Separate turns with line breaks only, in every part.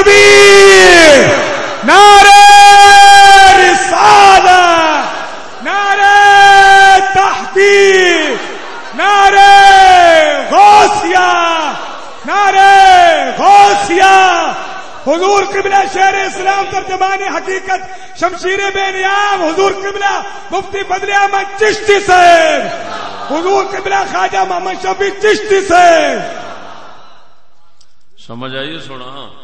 تکبیر! نعرہ رسالہ! نعرہ تحقیق! نعرہ غوثیہ! نعرہ غوثیہ! حضور قبلہ شہر اسلام ترجمان حقیقت شمشیر بے نیام، حضور قبلہ مفتی بدل احمد چشتی صاحب! حضور قبلہ خواجہ محمد شفیع چشتی صاحب!
سمجھ آئیے سونا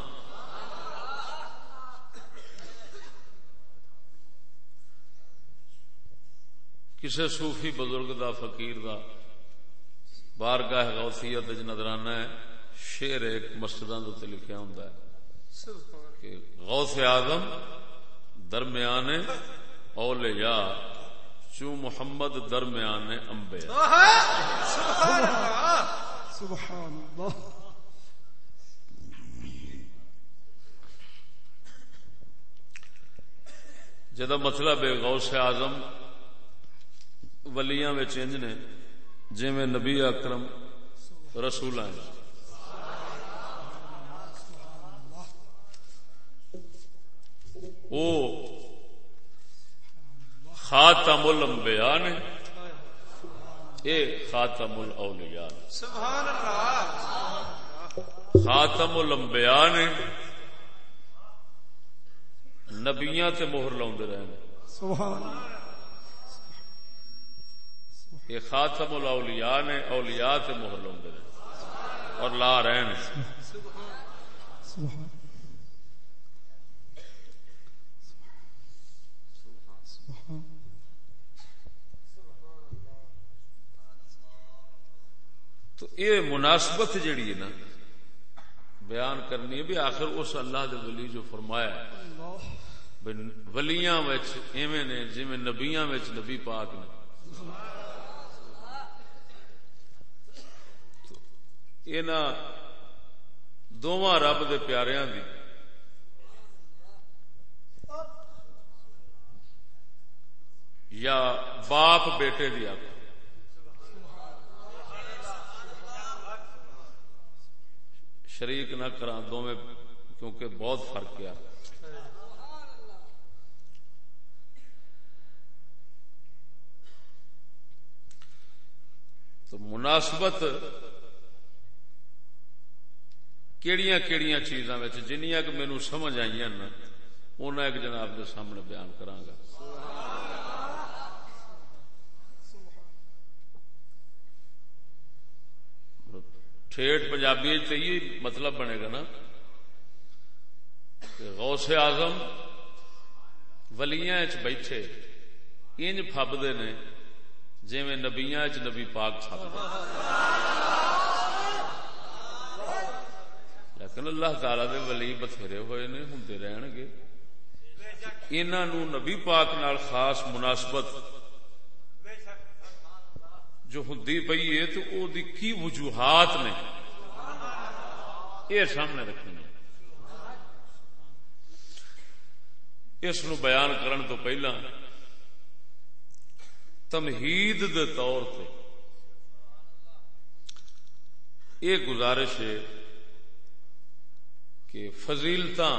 کسی صوفی بزرگ دا فقیر دا۔ بارگاہ غوثیت نظرانہ ہے شیر ایک مسجدوں کے لکھا ہوں کہ غوث اعظم درمیان اولیاء چو محمد درمیان انبیاء۔
سبحان اللہ!
جدا مطلب ہے غوث اعظم ولیاں وچ انج نے جویں نبی اکرم رسول رسولاں او خاتم الانبیاء نے، اے خاتم الاولیاء
سبحان اللہ
خاتم الانبیاء نے نبیاں تے مہر لاؤندے رہے
سبحان اللہ۔
یہ خاتم الاولیاء نے اولیاء تے مہر لاؤندے رہے اور لا رہے نے تو یہ مناسبت جیڑی ہے نا، بیان کرنی ہے بھی آخر اس اللہ دے ولی جو فرمایا ہے۔ ولیاں ایویں نے، جویں نبیاں نبی پاک نے۔ انہاں دوواں رب دے پیاریاں دی یا باپ بیٹے دی آپ شریک نہ کرا دو میں کیونکہ بہت فرق کیا تو مناسبت کیڑیاں کیڑیاں چیزاں جنیاں کہ مینو سمجھ آئی نا انہیں ایک جناب کے سامنے بیان کرانگا ٹھیٹ پنجابی یہ مطلب بنے گا نا کہ غوث آزم ولیاں چ بیٹھے انج فبدے نے جی نبیاں چ نبی پاک فبدے لیکن اللہ تعالی دے ولی بتھیرے ہوئے نے ہوں رہن گے انہوں نبی پاک نال خاص مناسبت۔ جو ہندی پی ہے تو او دی کی وجوہات نے؟ یہ سامنے رکھنی اس نو بیان کرن تو پہلا تمہید دے طور پہ یہ گزارش ہے کہ فضیلتا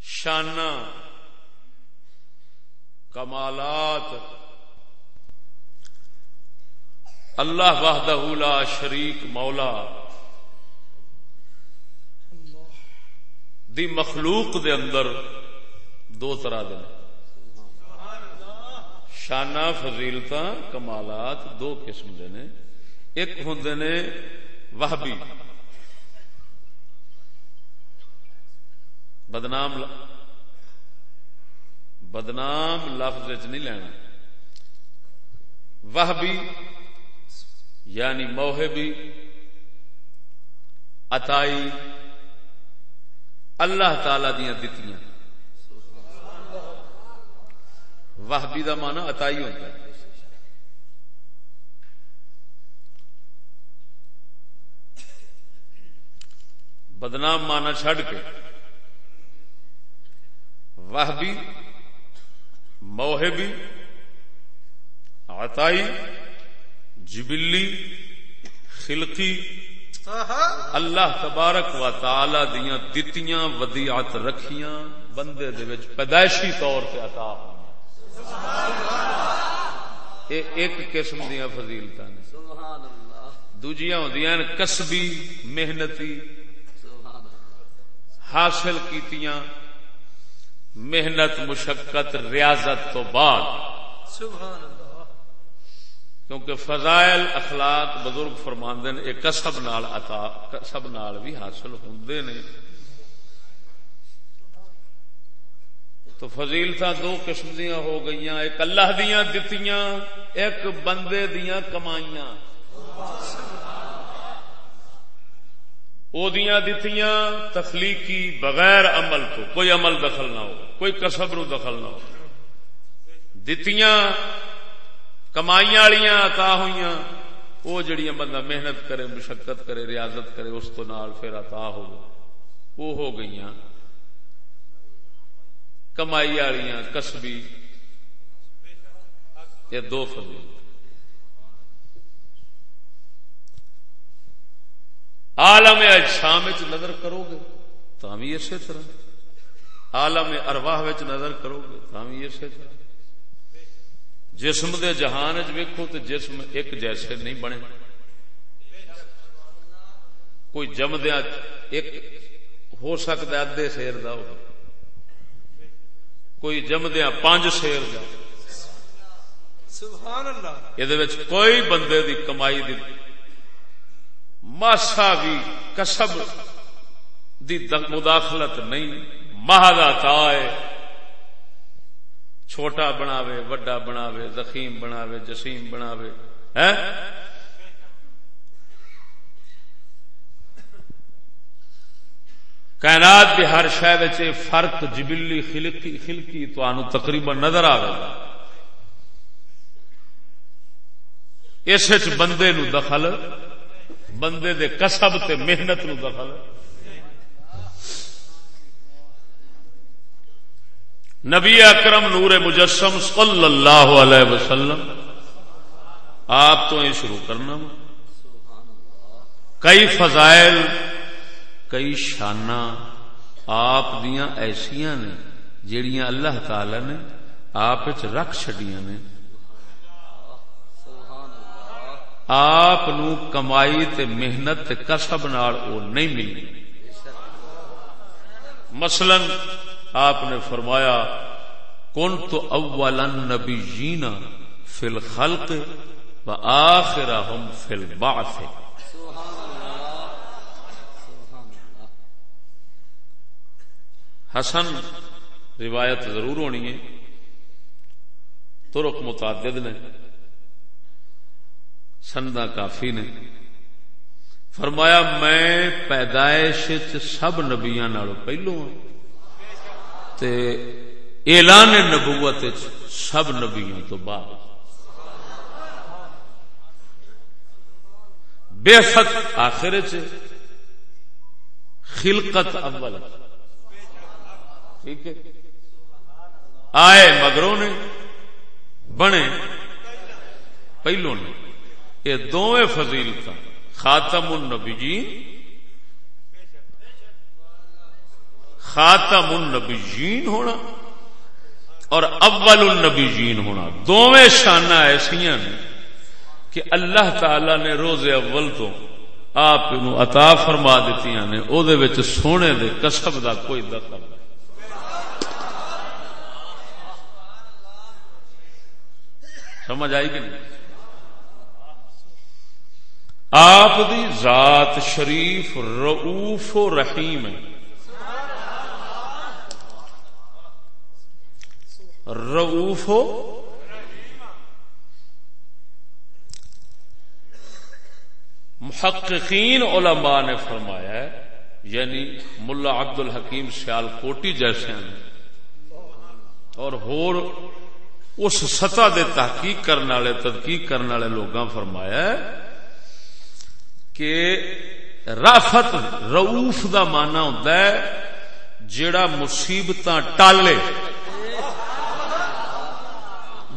شانہ کمالات اللہ وحدہ لا شریک مولا دی مخلوق دے اندر دو طرح دے شانہ فضیلتا کمالات دو قسم دے نے ایک ہوں نے وہبی۔ بدنام بدنام لفظ نہیں لینا۔ وہبی یعنی موہبی اتائی اللہ تعالی دیا دتیاں۔ وہبی دا مانا اتائی ہوتا ہے۔ بدنام مانا چھڈ کے۔ وہبی موہبی عطائی جبلی خلقی اللہ تبارک و تعالی دیاں دتیاں ودیعت رکھیاں بندے دے وچ پیدائشی طور سے عطا یہ ایک قسم دیا فضیلت نے۔ دوجیاں ہوندیاں کسبی محنتی حاصل کیتیاں۔ محنت مشقت ریاضت تو بعد۔ کیونکہ فضائل اخلاق بزرگ فرماندن ایک کسب نال عطا کسب نال بھی حاصل ہوندے نے۔ تو فضیلت دو قسم دیا ہو گئی ایک اللہ دیا دتیاں ایک بندے دیا کمائیاں۔ دیاں دتیاں تخلیقی بغیر عمل تو، کوئی عمل دخل نہ ہو، کوئی کسب نو دخل نہ ہو۔ دتیاں کمائیاں والیاں عطا ہوئی وہ جڑیاں بندہ محنت کرے، مشقت کرے، ریاضت کرے، اس تو نال پھر عطا ہو وہ ہو گئی کمائی والی کسبی، یہ دو فضیل آلم اجسام نظر کرو گے تو بھی اسی طرح۔ آلم ارواہ نظر کرو گے تو بھی اسی طرح۔ جسم دے جہان ویکو تو جسم ایک جیسے نہیں بنے۔ کوئی جمدیا ایک ہو سکتا ادے شیر کا ہو کوئی جمدیا پانچ شیر کا یہ کوئی بندے دی کمائی دی ماسا بھی کسب دی مداخلت نہیں، مہادا تا چھوٹا بناوے، وڈا بناوے، زخیم بناوے، جسیم بناوے۔ کائنات کی ہر شہر فرق جبلی خلقی خلقی تو تقریباً نظر آئے گا۔ اس بندے نو دخل بندے دے کسب تے محنت نو دخل نبی اکرم نور مجسم صلی اللہ علیہ وسلم، آپ تو یہ شروع کرنا کئی فضائل، کئی شانہ آپ دیاں ایسیاں نے، جیڑیاں اللہ تعالی نے آپ رکھ چڈیاں نے۔ آپ کمائی تے محنت تے کسب نال او نہیں ملی۔ مثلا آپ نے فرمایا کن تو اولا نبی جینا فی الخلق و آخرا ہم فی البعث. حسن، روایت ضرور ہونی ہے۔ ترک متعدد نے سندا کافی نے۔ فرمایا، میں پیدائش سب نبیا پہلو ہوں اعلان نبوت سب نبیوں تو بعد۔ بے ست آخر خلقت اول۔ ٹھیک ہے۔ آئے مگروں نے، بنے پہلو نے۔ یہ دونوں فضیلت خاتم النبیین۔ خاتم النبیین ہونا اور اول النبیین ہونا۔ دونوں شانہ ایسا کہ اللہ تعالی نے روز اول تو آپ عطا فرما دیتی نے او دے سونے دے کسب دا کوئی دخل نہیں۔ سمجھ آئی کہ نہیں؟ آپ دی ذات شریف رعوف و رحیم ہے۔ رعوف و محققین علماء نے فرمایا ہے یعنی ملا عبد الحکیم سیال کوٹی جیسے ہیں۔ اور ہور اس سطح دے تحقیق کرنے والے، تدقیق کرنے والے لوگ فرمایا کہ رافت روف دا مانا ہوتا ہے جڑا مصیبت ٹالے،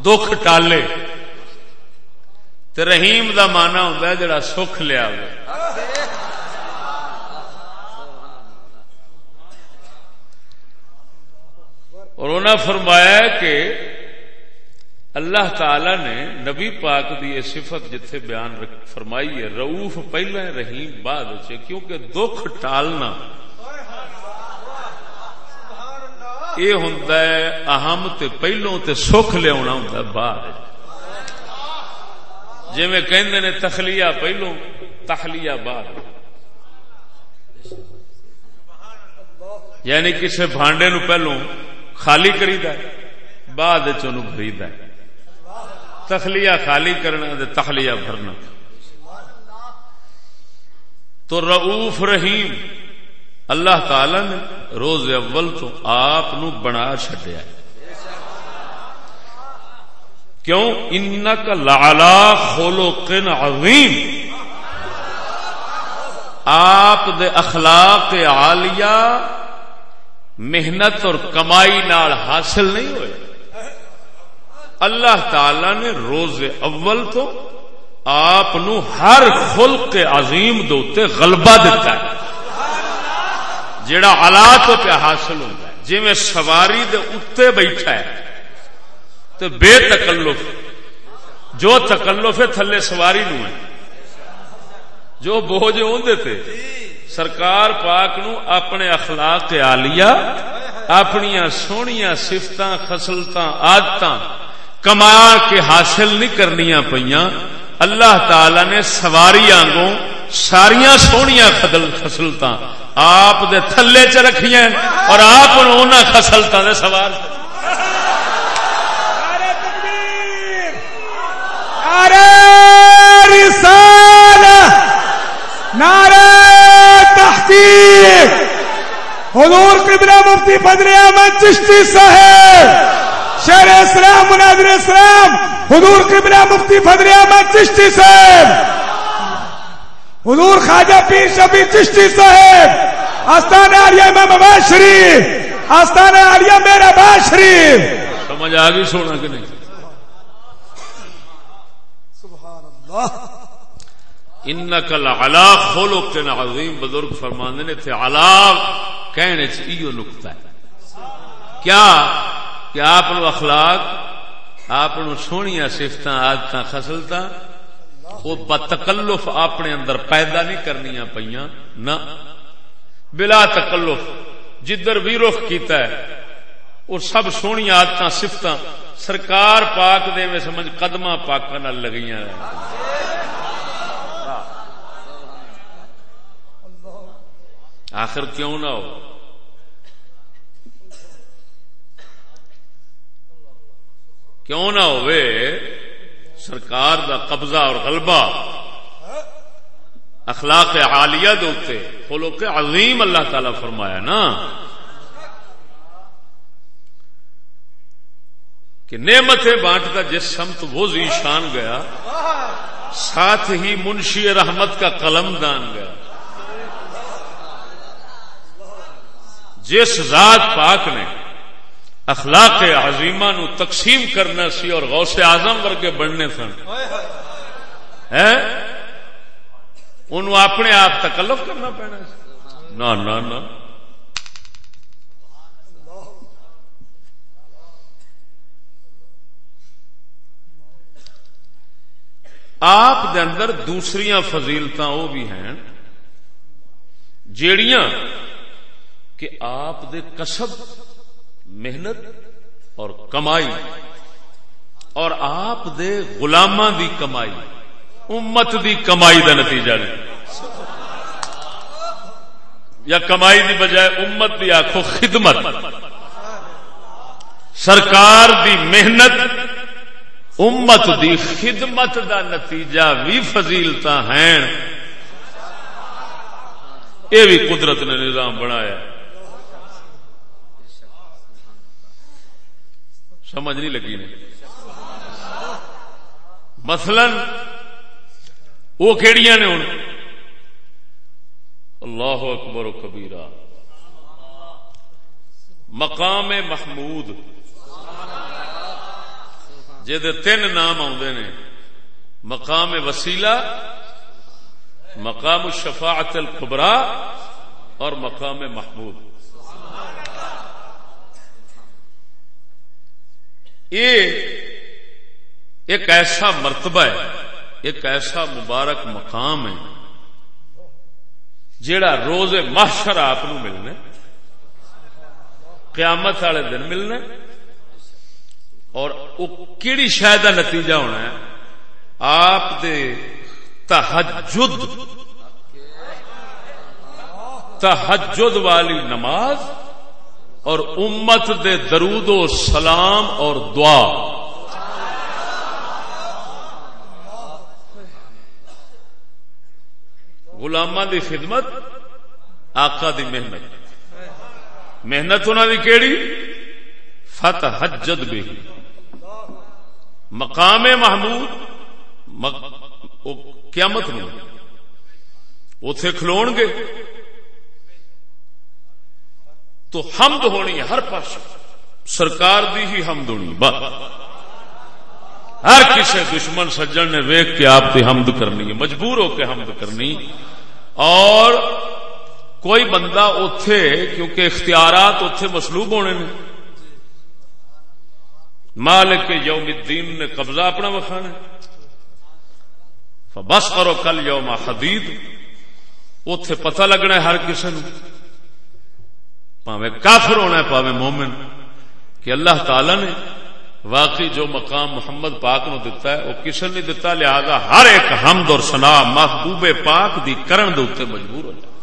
دکھ ٹالے۔ رحیم دا مانا ہوتا ہے جڑا سکھ لیا اور انہاں فرمایا کہ اللہ تعالی نے نبی پاک دی یہ صفت جتھے بیان فرمائی ہے، رعوف پہلے رحیم بعد کیونکہ دکھ ٹالنا یہ ہوں اہم تے پہلوں تے سکھ لیا ہوں بعد جی کہندے نے تخلیہ پہلوں، تخلیہ بعد یعنی کسی بانڈے نو پہلو خالی کری بعد چرید تخلیہ خالی کرنا دے تخلیہ بھرنا۔ تو رعوف رحیم اللہ تعالی نے روز اول تو آپ بنا چڈیا کیوں؟ ان کا لالا کھولو کن عظیم۔ آپ دے اخلاق عالیہ محنت اور کمائی نال حاصل نہیں ہوئے۔ اللہ تعالی نے روز اول تو آپ ہر خلق عظیم دوتے غلبہ دیتا ہے۔ جڑا حالات پہ حاصل ہوتا ہے۔ جی میں سواری دے اتے بیٹھا ہے تو بے تکلف، جو تکلف ہے تھلے سواری نو ہے۔ جو بوجھ ہوں دیتے سرکار پاک نو اپنے اخلاق آلیا اپنی سونیا سفت خسلت آدت کما کے حاصل نہیں کرنی پہ اللہ تعالی نے سواری آگوں ساریا سویا خسلت آپ دے تھلے چ رکھیا اور آپ خسلتوں نے سوار۔
نعرہ تحقیق۔ حضور قبلہ مفتی بدر احمد چشتی صاحب۔ شہر اسلام مناظر اسلام حضور قبلہ مفتی بدر احمد چشتی صاحب۔ حضور خواجہ پیر شفیع چشتی صاحب۔ آستان عالیہ امام آباد شریف۔ آستان عالیہ میرا آباد شریف۔
سمجھ آ گئی سونا کہ نہیں؟
سبحان اللہ
ان کل الا کھولو کے عظیم بزرگ فرمانے نے تھے الا کہنے چیو نکتا ہے۔ کیا؟ کہ آپ اخلاق، آپ سونیا سفت آدت خسلت وہ بتکلف اپنے اندر پیدا نہیں کرنی پہ نہ۔ بلا تکلف، جدھر بھی رخ کیتا ہے، وہ سب سونی آدت سفت سرکار پاک دے میں سمجھ قدم پاک لگیاں آخر کیوں نہ ہو؟ کیوں نہ ہوئے سرکار دا قبضہ اور غلبہ اخلاق عالیہ دوتے فلو کے عظیم اللہ تعالی فرمایا نا۔ کہ نعمت بانٹتا جس سمت وہ شان گیا، ساتھ ہی منشی رحمت کا قلم دان گیا۔ جس ذات پاک نے اخلاق عظیمہ نو تقسیم کرنا سی اور غوث اعظم ورگے بننے سن۔ ان اپنے آپ تکلف کرنا پینا نہ نہ نہ آپ دے اندر دوسری فضیلت وہ بھی ہیں جیڑیاں کہ آپ دے کسب محنت اور کمائی اور آپ دے غلاماں دی کمائی، امت دی کمائی دا نتیجہ نہیں۔ یا کمائی دی بجائے امت دی آخو خدمت۔ سرکار دی محنت، امت دی خدمت دا نتیجہ بھی فضیلتا ہیں۔ یہ بھی قدرت نے نظام بنایا۔ سمجھ نہیں لگی نے۔ مثلا وہ کہڑی نے ہوں اللہ اکبر و کبیرہ۔ مقام محمود۔ تین نام آدھے نے۔ مقام وسیلہ، مقام الشفاعت القبرا اور مقام محمود۔ یہ ایک ایسا مرتبہ ہے، ایک ایسا مبارک مقام ہے، جیڑا روز محشر آپ ملنا قیامت والے دن ملنا اور وہ کیڑی شاید کا نتیجہ ہونا ہے، آپ دے تحجد تحجد والی نماز اور امت دے درود و سلام اور دعا۔ غلامہ دی خدمت، آقا دی محنت۔ محنت انہوں دی کیڑی؟ فتح حجد بھی مقام محمود قیامت نو۔ اتے کھلو گے۔ تو حمد ہونی ہے، ہر پاس۔ سرکار دی ہی حمد ہونی، بس۔ ہر کسی دشمن سجن نے ویک کے آپ کی حمد کرنی ہے، مجبور ہو کے حمد کرنی۔ اور کوئی بندہ اتے کیونکہ اختیارات اتے مسلوب ہونے نے۔ مالک یوم الدین نے قبضہ اپنا وکھانا بس کرو کل یوم حدید۔ اتے پتہ لگنا ہے ہر کسی نے پاوے کافر ہونا ہے پاوے مومن۔ کہ اللہ تعالی نے واقعی جو مقام محمد پاک نو دتا ہے، وہ کسی نے دتا، لہذا ہر ایک حمد اور سنا محبوب پاک دی کرن دے اتنے مجبور ہو جائے۔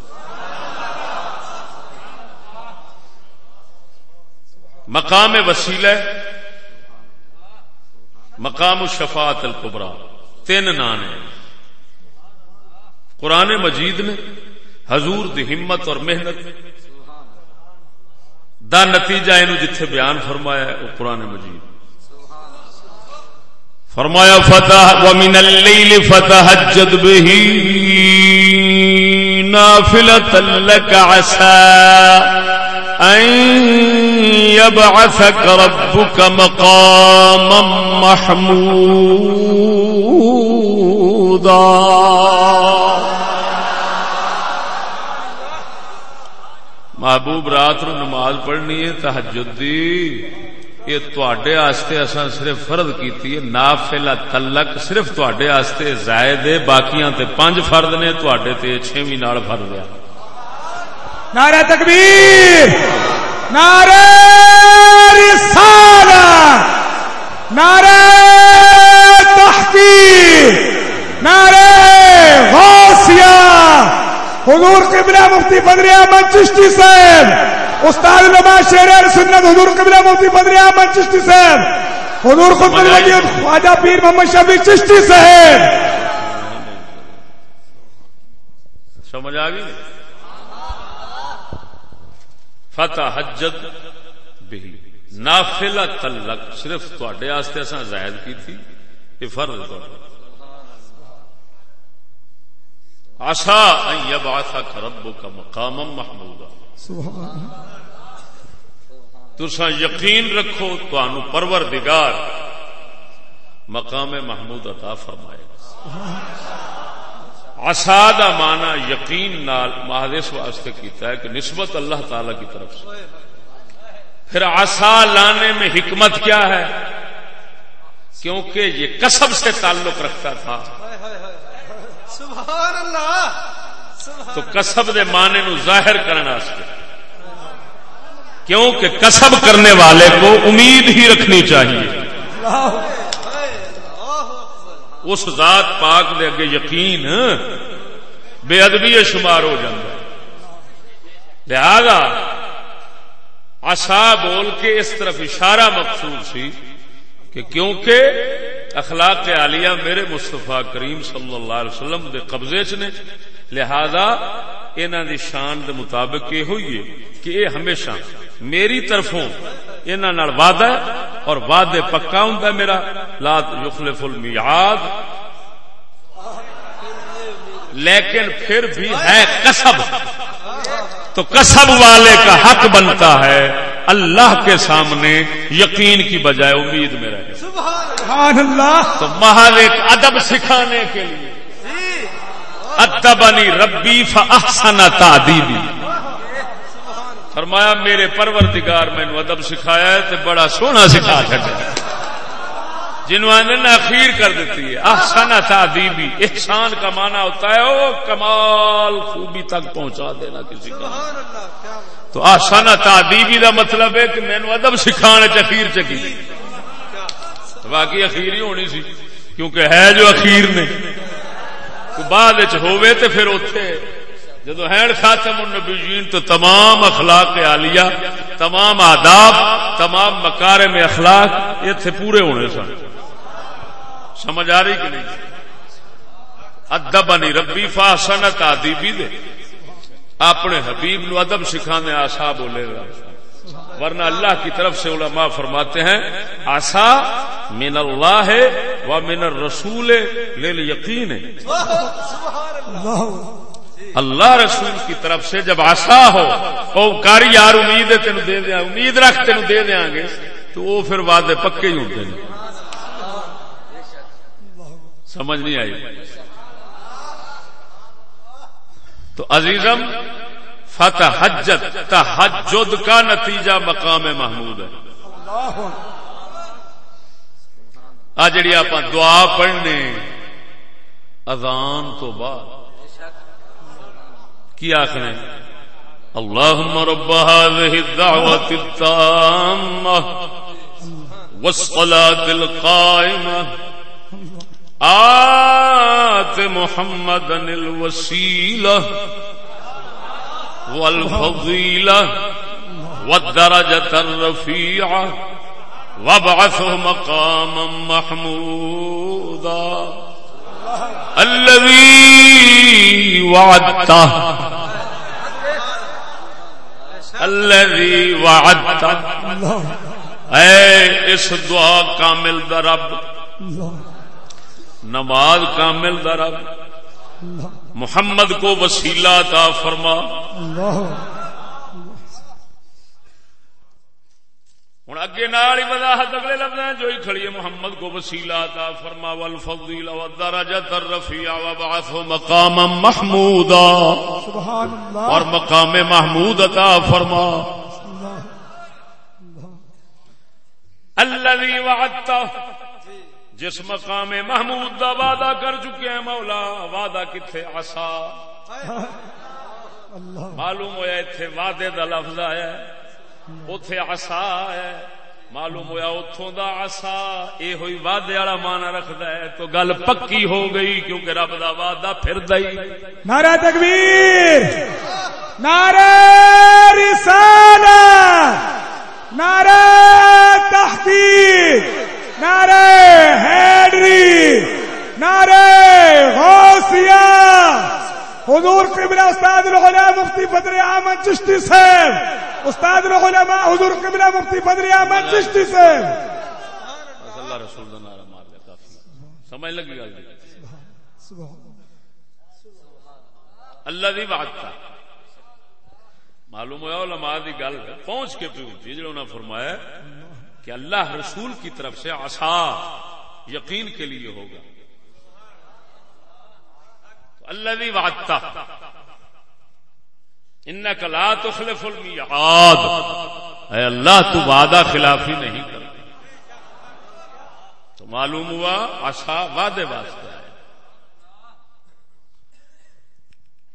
مقام وسیلہ مقام الشفاعت القبرا۔ تین نان ہیں۔ قرآن مجید نے حضور دی ہمت اور محنت دا نتیجہ یہ جتھے بیان فرمایا ہے، وہ قرآن مجید۔ فرمایا، فتح ومن اللیل فتحجد به نافلة لك عسى أن يبعثك ربك مقاما محمودا. محبوب رات نو نماز پڑھنی ہے تحجد دی۔ یہ تواڈے واسطے اساں صرف فرض کیتی ہے، نافلہ تلک صرف تواڈے واسطے زائد ہے، باقیاں تے پنج فرض نے تواڈے تے چھویں نال فرض ہے۔
نعرہ تکبیر، نعرہ رسالت نعرہ تحقیق نعرہ غوثیہ حضور قبلہ مفتی بدری احمد چشتی صاحب، استاد نما شیر سنت، حضور قبلہ مفتی بدری احمد چشتی صاحب، حضور خود خواجہ پیر محمد شفیع چشتی صاحب۔
سمجھ آ گئی؟ فتح حجت بھی نافلہ تلک صرف تواڈے واسطے اساں زائد کی تھی یہ فرض ہے آسا یبعث ربک مقاما محمودا. تسا یقین رکھو تو پروردگار مقام محمود عطا فرمائے آسا مانا یقین نال مہادیش واسطے کیتا ہے کہ نسبت اللہ تعالی کی طرف سے۔ پھر آسا لانے میں حکمت کیا ہے؟ کیونکہ یہ کسب سے تعلق رکھتا تھا۔
سبحان اللہ۔
تو کسب دے معنی نو ظاہر کرنا کیونکہ کسب کرنے والے کو امید ہی رکھنی چاہیے۔ اس ذات پاک دے اگے یقین بے ادبی شمار ہو جائے لہذا آسا بول کے اس طرف اشارہ مقصود سی کہ کیونکہ اخلاق عالیہ میرے مستفا کریم صلی اللہ علیہ وسلم دے قبضے چ نے۔ لہذا انہوں دی شان دے مطابق یہ ہوئی ہے کہ یہ ہمیشہ میری طرفوں انہوں وعدہ ہے اور وعدے پکا ہوں میرا۔ لات یخلف المیعاد۔ لیکن پھر بھی ہے کسب تو کسب والے کا حق بنتا ہے۔ اللہ کے سامنے یقین کی بجائے امید میں رہے۔
سبحان اللہ
تو محل ایک ادب سکھانے کے لیے۔ ادبنی ربی فاحسن تعدیبی۔ فرمایا میرے پروردگار میں ادب سکھایا ہے تو بڑا سونا سکھا سکتا جنہوں نے اخیر کر دیتی ہے. احسن تعدیبی احسان کا معنی ہوتا ہے او کمال خوبی تک پہنچا دینا کسی کا. تو آسان تعدیبی دا مطلب ہے کہ مینو ادب سکھانے چ اخیر چکی باقی اخیر ہی ہونی سی کیونکہ ہے جو اخیر نے. بعد وچ ہووے تے پھر اوتھے جدو ہے خاتم النبیین تو تمام اخلاق عالیہ تمام آداب تمام مکارم میں اخلاق اتنے پورے ہونے سن. سمجھ آ رہی کہ نہیں؟ ادب بنی ربی فاسنت آدیبی دے۔ اپنے حبیب نو ادب سکھانے آسا بولے گا ورنہ اللہ کی طرف سے علماء فرماتے ہیں، آسا من اللہ ہے و من الرسول لیل یقین ہے اللہ رسول کی طرف سے جب آسا ہو او کاری یار امید ہے تین دے دیا، امید رکھ تین دے دیا گے، تو وہ پھر وعدے پکے ہی ہوتے ہیں سمجھ نہیں آئی۔ تو عزیزم، فتحجت، تحجد کا نتیجہ مقام محمود ہے۔ آ جڑی آپ دعا پڑھنے اذان تو بعد۔ کی آخر اللهم رب هذه الدعوة التامة والصلاة القائمة آت محمدا الوسيلة والفضيلة والدرجة الرفيعة وابعثه مقاما محمودا الذي وعدته الذي وعدته اے اس دعا کامل دا رب اللہ نماز کامل دا رب۔ محمد کو وسیلہ عطا فرما۔ ہوں اگے نال ہی وضاحت اگلے لفظ ہیں جو ہی کھڑی ہے۔ محمد کو وسیلہ عطا فرما۔ والفضیل والدرجۃ الرفیع وبعث مقاما محمودا۔
سبحان اللہ
اور مقام محمود عطا فرما۔ الذي وعدته جس مقام محمود دا وعدہ کر چکے ہیں مولا، وعدہ کتھے؟ عصا۔ معلوم ہویا اتھے وعدے دا لفظ آیا اتے آسا ہے۔ معلوم ہوا اتوں دا آسا یہ ہوئی وعدے والا مانا رکھتا ہے۔ تو گل پکی ہو گئی کیونکہ رب دا وعدہ پھر دئی
نعرہ تکبیر، نعرہ رسالت، نعرہ تحقیق۔ نعرہ حیدری، نعرہ غوثیہ۔ حضور قبلہ استاد العلماء مفتی بدر احمد چشتی صاحب۔ استاد العلماء حضور قبلہ مفتی بدر احمد چشتی صاحب۔
اللہ رسول دا نعرہ مار دیا، کافی۔ سمجھ لگی گل اللہ دی بات تھا۔ معلوم ہوا علماء دی گل پہنچ کے پیو جی جنہوں نے فرمایا کہ اللہ رسول کی طرف سے عصا یقین کے لیے ہوگا۔ اللہ بھی وعدتا ان لا تخلف المیعاد۔ اے اللہ، تو وعدہ خلافی نہیں کرتا۔ تو معلوم ہوا عصا وعدے واسطے ہے۔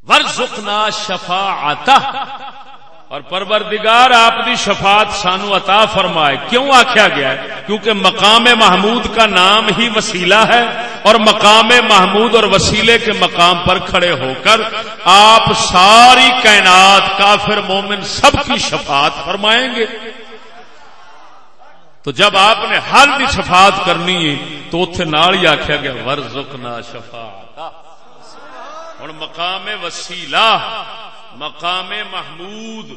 ورزقنا شفاعتہ۔ اور پروردگار آپ دی شفاعت سانو عطا فرمائے۔ کیوں آخیا گیا؟ ہے کیونکہ مقام محمود کا نام ہی وسیلہ ہے اور مقام محمود اور وسیلے کے مقام پر کھڑے ہو کر آپ ساری کائنات کافر مومن سب کی شفاعت فرمائیں گے۔ تو جب آپ نے ہر دی شفاعت کرنی ہے تو اتنے نال ہی آخیا گیا، ورزقنا شفاعت. ہوں مقام وسیلہ مقام محمود.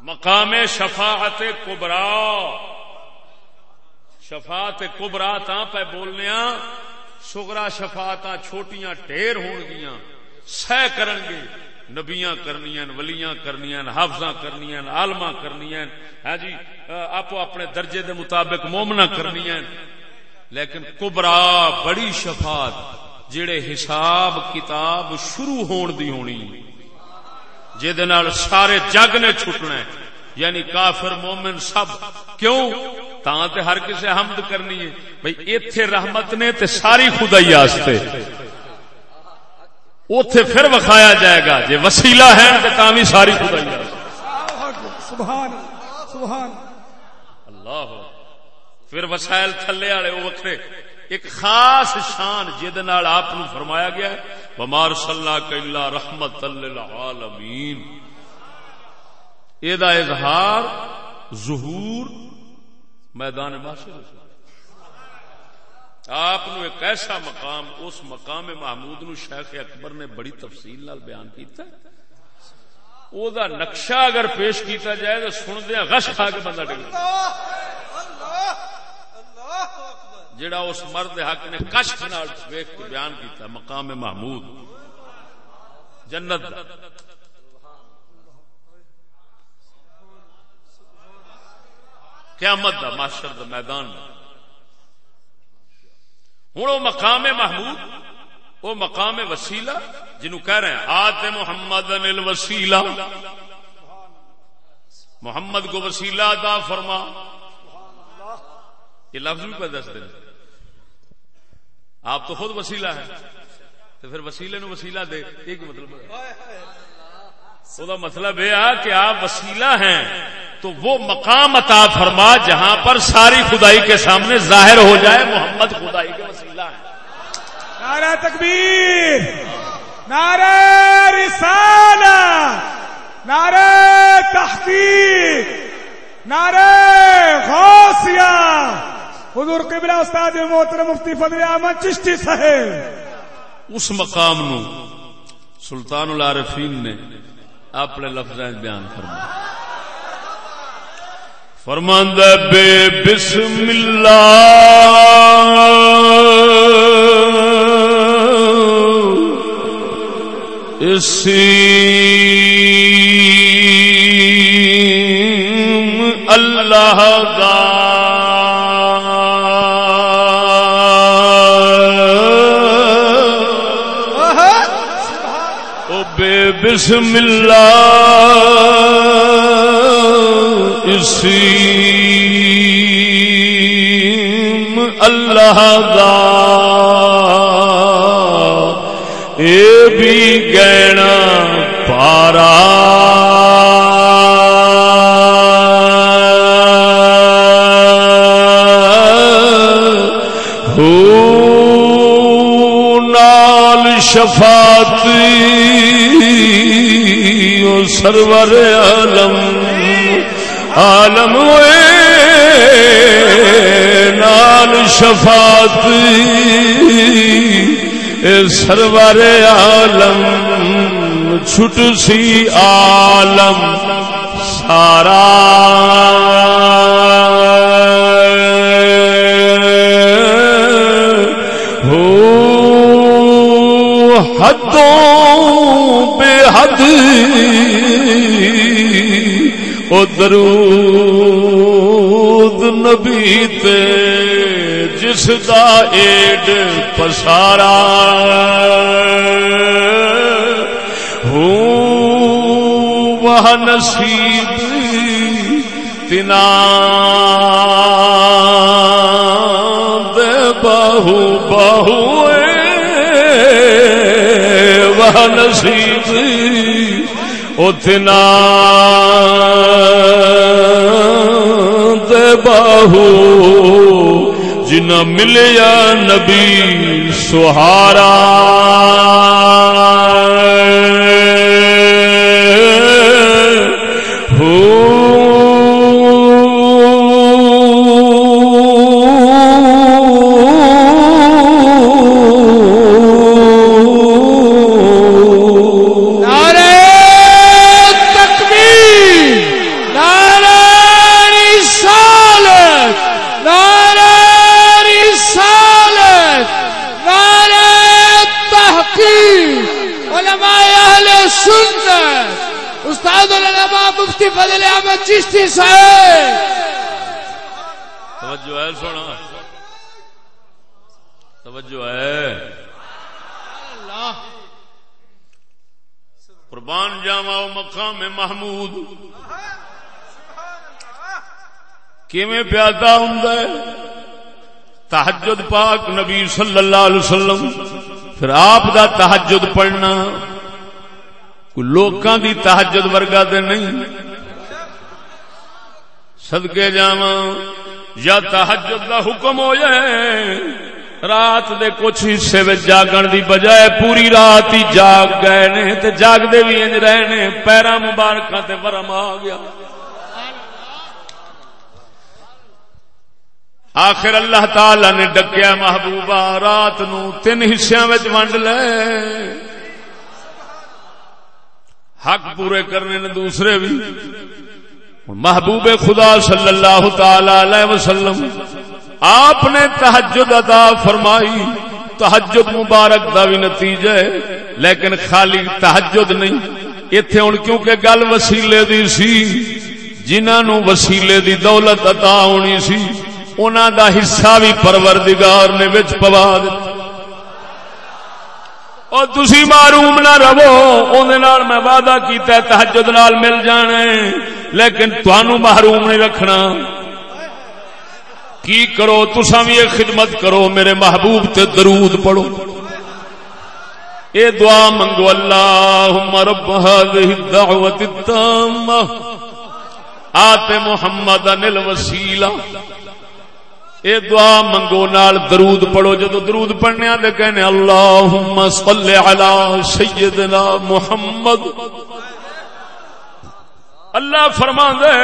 مقام شفاعت کبرا شفاعت کبرا تا پہ بولنے سگرا شفاعت چھوٹیاں ڈھیر ہون گیا سہ کرن گے، نبیاں کرنیاں، ولیاں کرنیاں، حافظاں کرنیاں عالما کرنیاں ہاں جی آپ اپنے درجے دے مطابق مومنا کرنیاں۔ لیکن کبرا بڑی شفاعت جڑے حساب کتاب شروع ہون دی ہونی۔ جہد سارے جگ نے چھٹنا ہے۔ یعنی کافر مومن سب۔ کیوں؟ تاں تے ہر کسے حمد کرنی ہے۔ بھئی ایتھے رحمت نے تے ساری خدائی آستے۔ اوتھے پھر وکھایا جائے گا۔ جے وسیلہ ہے تے تاں بھی ساری خدائی آستے۔
سبحان سبحان
اللہ۔ پھر وسائل تھلے والے وہ وکھرے۔ ایک خاص شان جہد آپ فرمایا گیا ہے بمار اللہ رحمت للعالمین یہ دا اظہار ظہور میدان معاشر آپ نو ایک ایسا مقام، اس مقام محمود نو شیخ اکبر نے بڑی تفصیل نال بیان کیتا ہے۔ او دا نقشہ اگر پیش کیتا جائے تو سن دیا غش کھا کے بندہ ڈگ جڑا اس مرد حق نے کشف نال ویخ کے بیان کیتا مقام محمود۔ جنت۔ دا قیامت دا معاشر دا میدان۔ دا ہوں وہ مقام محمود وہ مقام وسیلہ، جنہوں کہہ رہے ہیں آتے محمد الوسیلہ۔ محمد کو وسیلہ دا فرما۔ یہ لفظ بھی پہ دس دیں۔ آپ تو خود وسیلہ ہے تو پھر وسیلے نو وسیلہ دے ایک مطلب وہ مطلب یہ ہے کہ آپ وسیلہ ہیں، تو وہ مقام عطا فرما جہاں پر ساری خدائی کے سامنے ظاہر ہو جائے محمد خدائی کے وسیلہ ہے
نعرہ تکبیر، نعرہ رسالہ، نعرہ تحقیق، نعرہ غوثیہ۔ حضور قبلہ استاد محترم مفتی فضل احمد چشتی صاحب۔
اس مقام نو سلطان العارفین نے اپنے لفظ بیان فرمایا۔ فرماند بے بسم اللہ۔ اسیم اللہ دا بسم اللہ اسیم اللہ دا اے بھی گہنا پارا ہو نال شفاعتی سرور عالم عالم نال شفاعت۔ اے سرور عالم چھٹ سی عالم سارا او درود نبی تے، جس دا ایڈ پسارا۔ ہوں وہ نصیب تنا دے بہو بہو وہ نصیب اتنا دے بہو جنا ملیا نبی سہارا۔ پیادا ہوں تحجد پاک نبی صلی اللہ علیہ وسلم، پھر آپ دا تحجد پڑھنا۔ لوکاں دی تحجد ورگا دے نہیں۔ صدقے جاواں، یا تحجد دا حکم ہو جائے رات دے کچھ حصے میں جاگن دی بجائے پوری رات ہی جاگ گئے نے، تے جاگ دے بھی انج رہے نے پیرا مبارکاں تے ورم آ گیا۔ آخر اللہ تعالی نے ڈکیا محبوبہ، رات نو تین حصوں میں ونڈ لے۔ حق پورے کرنے نے دوسرے بھی محبوب خدا صلی اللہ تعالی علیہ وسلم آپ نے تحجد عطا فرمائی۔ تحجد مبارک دا بھی نتیجہ ہے۔ لیکن خالی تحجد نہیں۔ اتے ہوں کیونکہ گل وسیلے دی سی جنہوں وسیلے دی دولت عطا ہونی سی۔ انہوں دا حصہ بھی پروردگار نے وچ پوا دتا۔ اور تسی معروم نہ رہو اندر میں وعدہ کیتا ہے تحجد نال مل جانے لیکن تنوع محروم نہیں رکھنا۔ کی کرو تسا بھی یہ خدمت کرو، میرے محبوب تے درود پڑھو۔ اے دعا منگو اللہ رب هذه الدعوت التامة آت محمد الوسیلہ۔ اے دعا منگو نال درود پڑھو۔ جدو درود پڑھنے دے کہنے اللہم صلی علی سیدنا محمد۔ اللہ فرما دے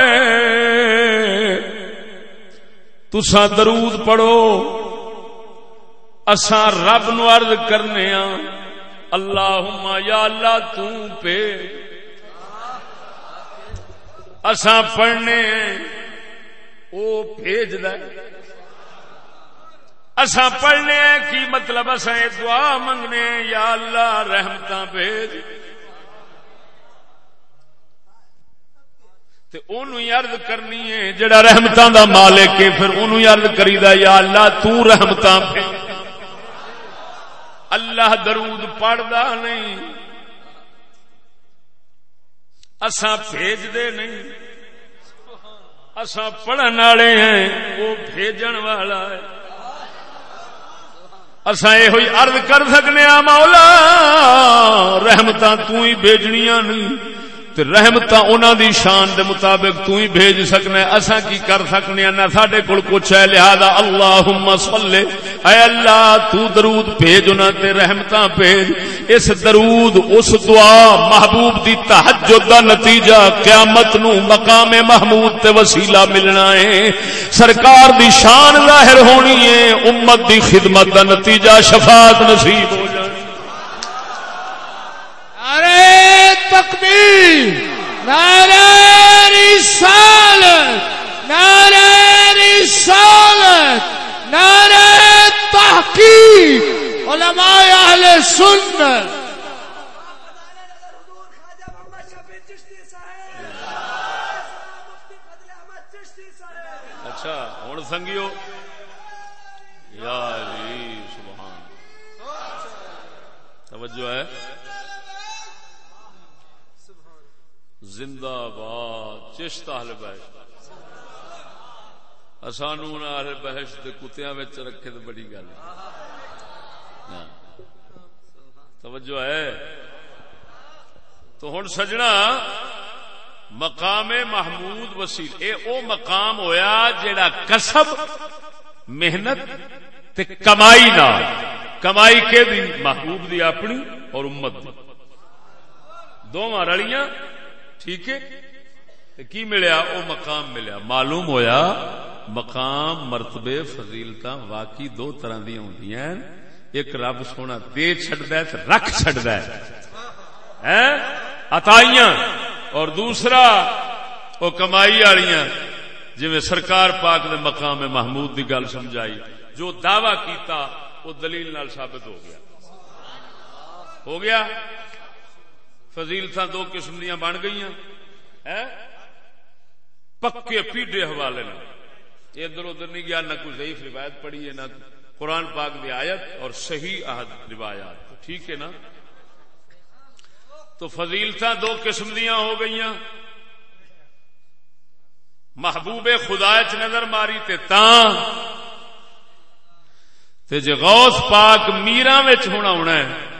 تسا درود پڑھو۔ اساں رب نو عرض کرنے ہاں اللہم یا اللہ تو پہ۔ اساں پڑھنے او بھیج دے اسا پڑھنے کی مطلب اسا دعا منگنے یا اللہ رحمت بھیج۔ تے اونوں عرض کرنی ہے، جڑا رحمتاں دا مالک ہے، پھر اونوں عرض کریدا یا اللہ، تو رحمتاں بھیج۔ اللہ درود پڑھدا نہیں۔ اسا بھیج دے نہیں۔ اسا پڑھن والے ہیں، وہ بھیجن والا ہے۔ اسا یہ ارد عرض کر سکنے آ مولا رحمت تو ہی بھیجنیاں نہیں تے رحمت انہوں دی شان دے مطابق تو ہی بھیج سکنے اسا کی کر سکنے نہ ساڈے کول کچھ ہے۔ لہذا اللہم صلی۔ اے اللہ، تو درود بھیج، انہاں تے رحمتاں بھیج۔ اس درود، اس دعا محبوب دی تہجد دا نتیجہ قیامت نو مقام محمود تے وسیلہ ملنا ہے۔ سرکار دی شان ظاہر ہونی ہے۔ امت دی خدمت دا نتیجہ شفاعت نصیب ہو جائے۔
نعرہ تکبیر نعرہ رسالت نعرہ رسالت، نعرہ تحقیق، علماء اہل سنت۔
اچھا ہوں سنگیو؟ یا علی، سبحان توجہ ہے؟ زندہ باد چشت اہل بحث سانو اہل بحث کے کتیا رکھے تو بڑی گل ہاں۔ توجہ ہے۔ تو ہوں سجنا، مقام محمود وسیل۔ اے او مقام ہویا جیڑا کسب، محنت تے کمائی نہ کمائی کے دی؟ محبوب دی اپنی اور امت دی۔ دونوں رلیاں ٹھیک ہے؟ کی ملیا؟ او مقام ملیا۔ معلوم ہویا مقام، مرتبے فضیلت واقعی دو طرح دیا ہوندی ہیں۔ ایک رب سونا دے چھڑدا ہے رکھ چھڑدا ہے۔ اور دوسرا وہ کمائی والیاں۔ جی سرکار پاک نے مقام محمود کی گل سمجھائی۔ جو دعوی کیتا وہ دلیل نال ثابت ہو گیا۔ ہو گیا؟ فضیلت دو قسم دیا بن گئی پکے پیڈے حوالے ادھر ادھر نہیں گیا، نہ کوئی ضعیف روایت پڑھی ہے، نہ قرآن پاک کی آیت اور صحیح عہد روایات۔ ٹھیک ہے نا؟ تو فضیلت دو قسم دیا ہو گئی محبوب خدا چ نظر ماری تے تاں۔ تے جے غوث پاک میرا ہونا ہونا ہے۔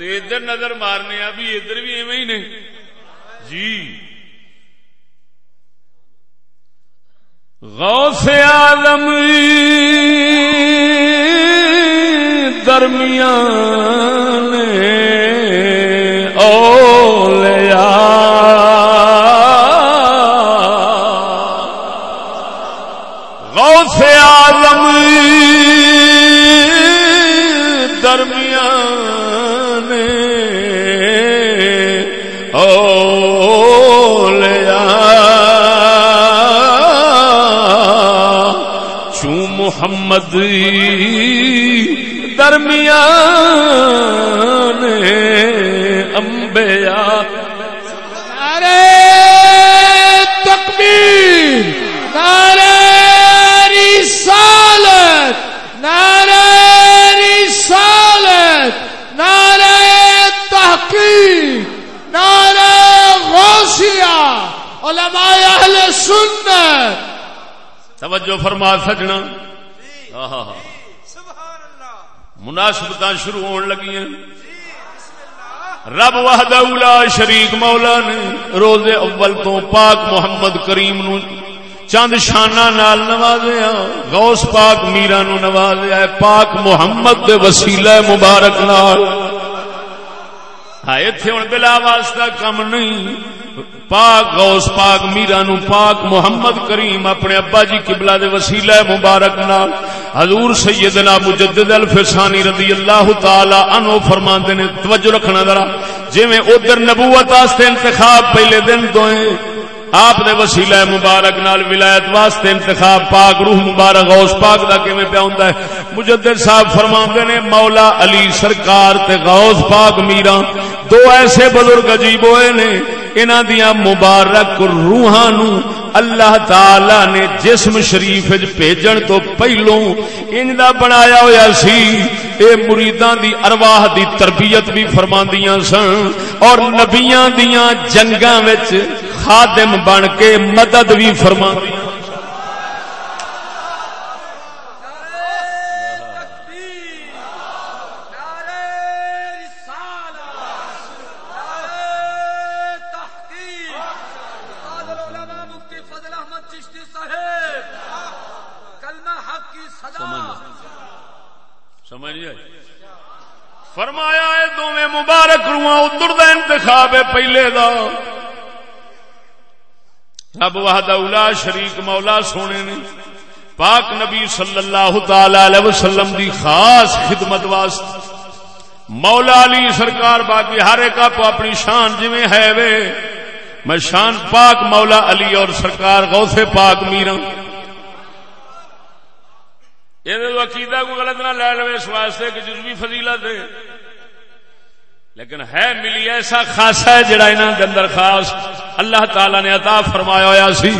ادھر نظر مارنے بھی ادھر بھی ایویں ہی نہیں جی۔ غوث عالم درمیان محمد درمیان انبیاء۔
نعرہ تکبیر نعرہ رسالت نعرہ رسالت نعرہ تحقیق نعرہ غوثیہ علماء اہل سنت۔
توجہ فرما سجنا آہا ہا
سبحان اللہ
مناسبت شروع ہون لگی ہیں رب وحدہ اولا شریک مولا نے روز اول تو پاک محمد کریم نو چند شانہ نال نوازیا، غوث پاک میرا نو نوازیا ہے پاک محمد دے وسیلہ مبارک نال۔ ہاں ایتھے ہن بلا واسطہ کم نہیں۔ پاک غوث پاک، میرا نو پاک محمد کریم، اپنے ابا جی قبلہ دے وسیلہ مبارک نال۔ حضور سیدنا مجدد الفسانی رضی اللہ تعالی عنہ فرماندے نے، توجہ رکھنا ذرا۔ جویں ادھر نبوت واسطے انتخاب پہلے دن تو ہیں آپ دے وسیلہ مبارک نال ولایت واسطے انتخاب، پاک روح مبارک غوث پاک دا کیویں پیا ہوندا ہے؟ مجدد صاحب فرماندے نے، مولا علی سرکار تے غوث پاک میرا، دو ایسے بزرگ عجیب ہوئے نے، انہاں دیاں مبارک روحاں نو اللہ تعالی نے جسم شریف بھیجن تو پہلو ان بنایا ہویا سی۔ اے مریداں دی ارواح دی تربیت بھی فرماندیاں سن اور نبیاں دیاں جنگاں وچ خادم بن کے مدد بھی فرماندیاں
تکبیر نعرہ رسالت نعرہ تحقیق استاد العلماء مفتی فضل احمد چشتی صاحب کلمہ حق کی صدا
سمجھ نہیں آئی فرمایا ہے دونوں مبارک روحاں ادھر دا انتخاب ہے پہلے دا۔ رب وحدہ اولا شریک مولا سونے نے پاک نبی صلی اللہ تعالی علیہ وسلم دی خاص خدمت واسطے مولا علی سرکار باقی ہر ایک آپ اپنی شان جویں ہے وے۔ میں شان پاک مولا علی اور سرکار غوث پاک میرا یہ عقیدہ کو غلط نہ لے لو اس واسطے کہ جزوی فضیلت ہے لیکن ہے ملی ایسا خاصا ہے جڑا انہوں کے اندر خاص اللہ تعالی نے عطا فرمایا ہوا سی۔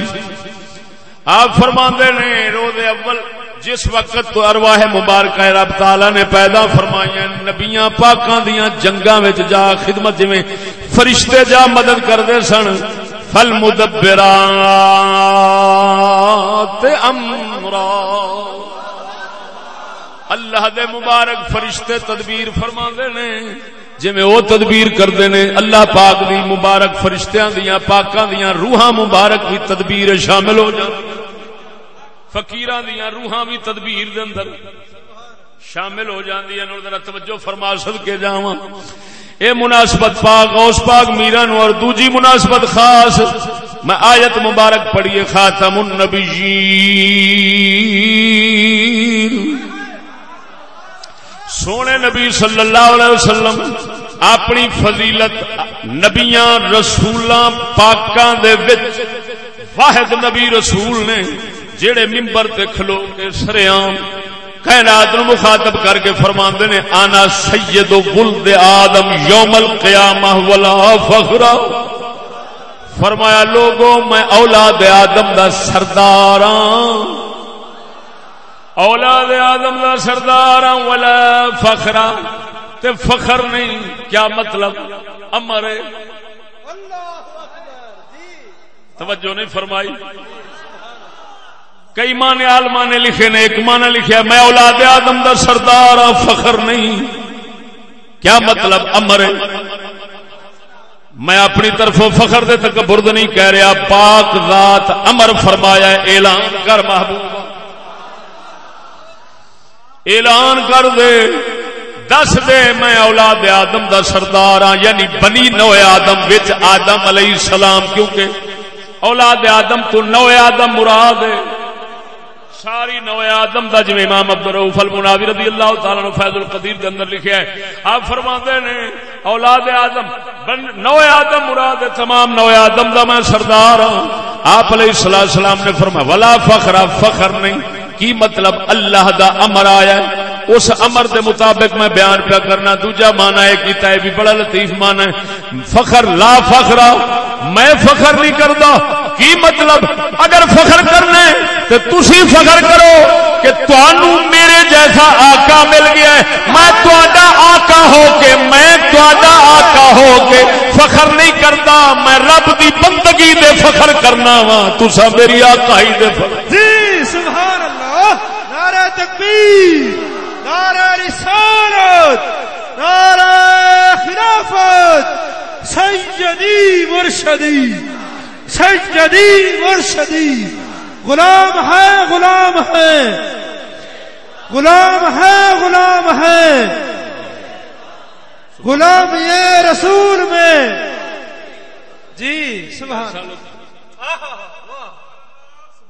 آپ فرما نے روز اول جس وقت تو ارواہ مبارکہ رب تعالی نے پیدا فرمائی نبیاں پاکاں دیاں جنگاں وچ جا خدمت جویں فرشتے جا مدد کردے سن فل مدبرات امرا اللہ دے مبارک فرشتے تدبیر فرما نے۔ جی وہ تدبیر کرتے نے، اللہ پاک دی مبارک فرشتیاں دیاں، پاکاں دیاں روحاں مبارک بھی تدبیر شامل ہو جان۔ فقیراں دیاں روحاں بھی تدبیر دے اندر شامل ہو جاندی ہیں ذرا توجہ فرما سد کے جاواں۔ اے مناسبت پاک غوث پاک میرا نو، اور دوجی مناسبت خاص۔ میں آیت مبارک پڑھیے، خاتم النبیین۔ سونے نبی صلی اللہ علیہ وسلم اپنی فضیلت نبیاں رسولاں پاکاں دے وچ واحد نبی رسول نے جڑے ممبر تے کھلو کے سریام کائنات نو مخاطب کر کے فرماندے نے انا سید ولد آدم یوم القیامہ ولا فخر۔ فرمایا، لوگوں، میں اولاد آدم دا سردار ہاں۔ اولاد آدم دا سردار ولا فخرا تے فخر نہیں، کیا مطلب؟ امر توجہ نہیں فرمائی۔ کئی مانے آلما نے لکھے نے، ایک مانا لکھا میں اولاد آدم دا سردار ہاں فخر نہیں۔ کیا مطلب؟ امر میں اپنی طرف فخر دے تک برد نہیں کہہ رہا، پاک ذات امر فرمایا اعلان کر محبوب۔ اعلان کر دے، دس دے، میں اولاد آدم دا سردار ہاں یعنی بنی نو آدم، وچ آدم علیہ السلام، کیونکہ اولاد آدم تو نو آدم مراد ہے۔ ساری نو آدم دا جی امام عبد الروف المناوی رضی اللہ تعالی عنہ فیض القدیر دے اندر لکھیا ہے، آپ فرماندے نے، اولاد آدم نو آدم مراد تمام نو آدم دا میں سردار ہوں آپ علیہ الصلوۃ والسلام نے فرمایا، ولا فخر فخر نہیں۔ کی مطلب اللہ دا امر آیا ہے؟ اس امر دے مطابق میں بیان پیا کرنا، دوجا مانا ہے کیتا ہے بھی بڑا لطیف مانا ہے۔ فخر، لا فخرا میں فخر نہیں کرتا۔ کی مطلب؟ اگر فخر کرنا ہے، تو تسی فخر کرو کہ تانو میرے جیسا آقا مل گیا ہے۔ میں تہاڈا آقا ہو کے، میں تہاڈا آقا ہو کے فخر نہیں کرتا۔ میں رب دی بندگی دے فخر کرنا وا تسا میری آقا ہی دے فخر۔
جی سبحان تکبیر نعرہ رسالت نعرہ خلافت. سیدی مرشدی سیدی مرشدی. غلام ہے غلام ہے. غلام ہے غلام ہے. غلام یہ رسول میں. جی سبحان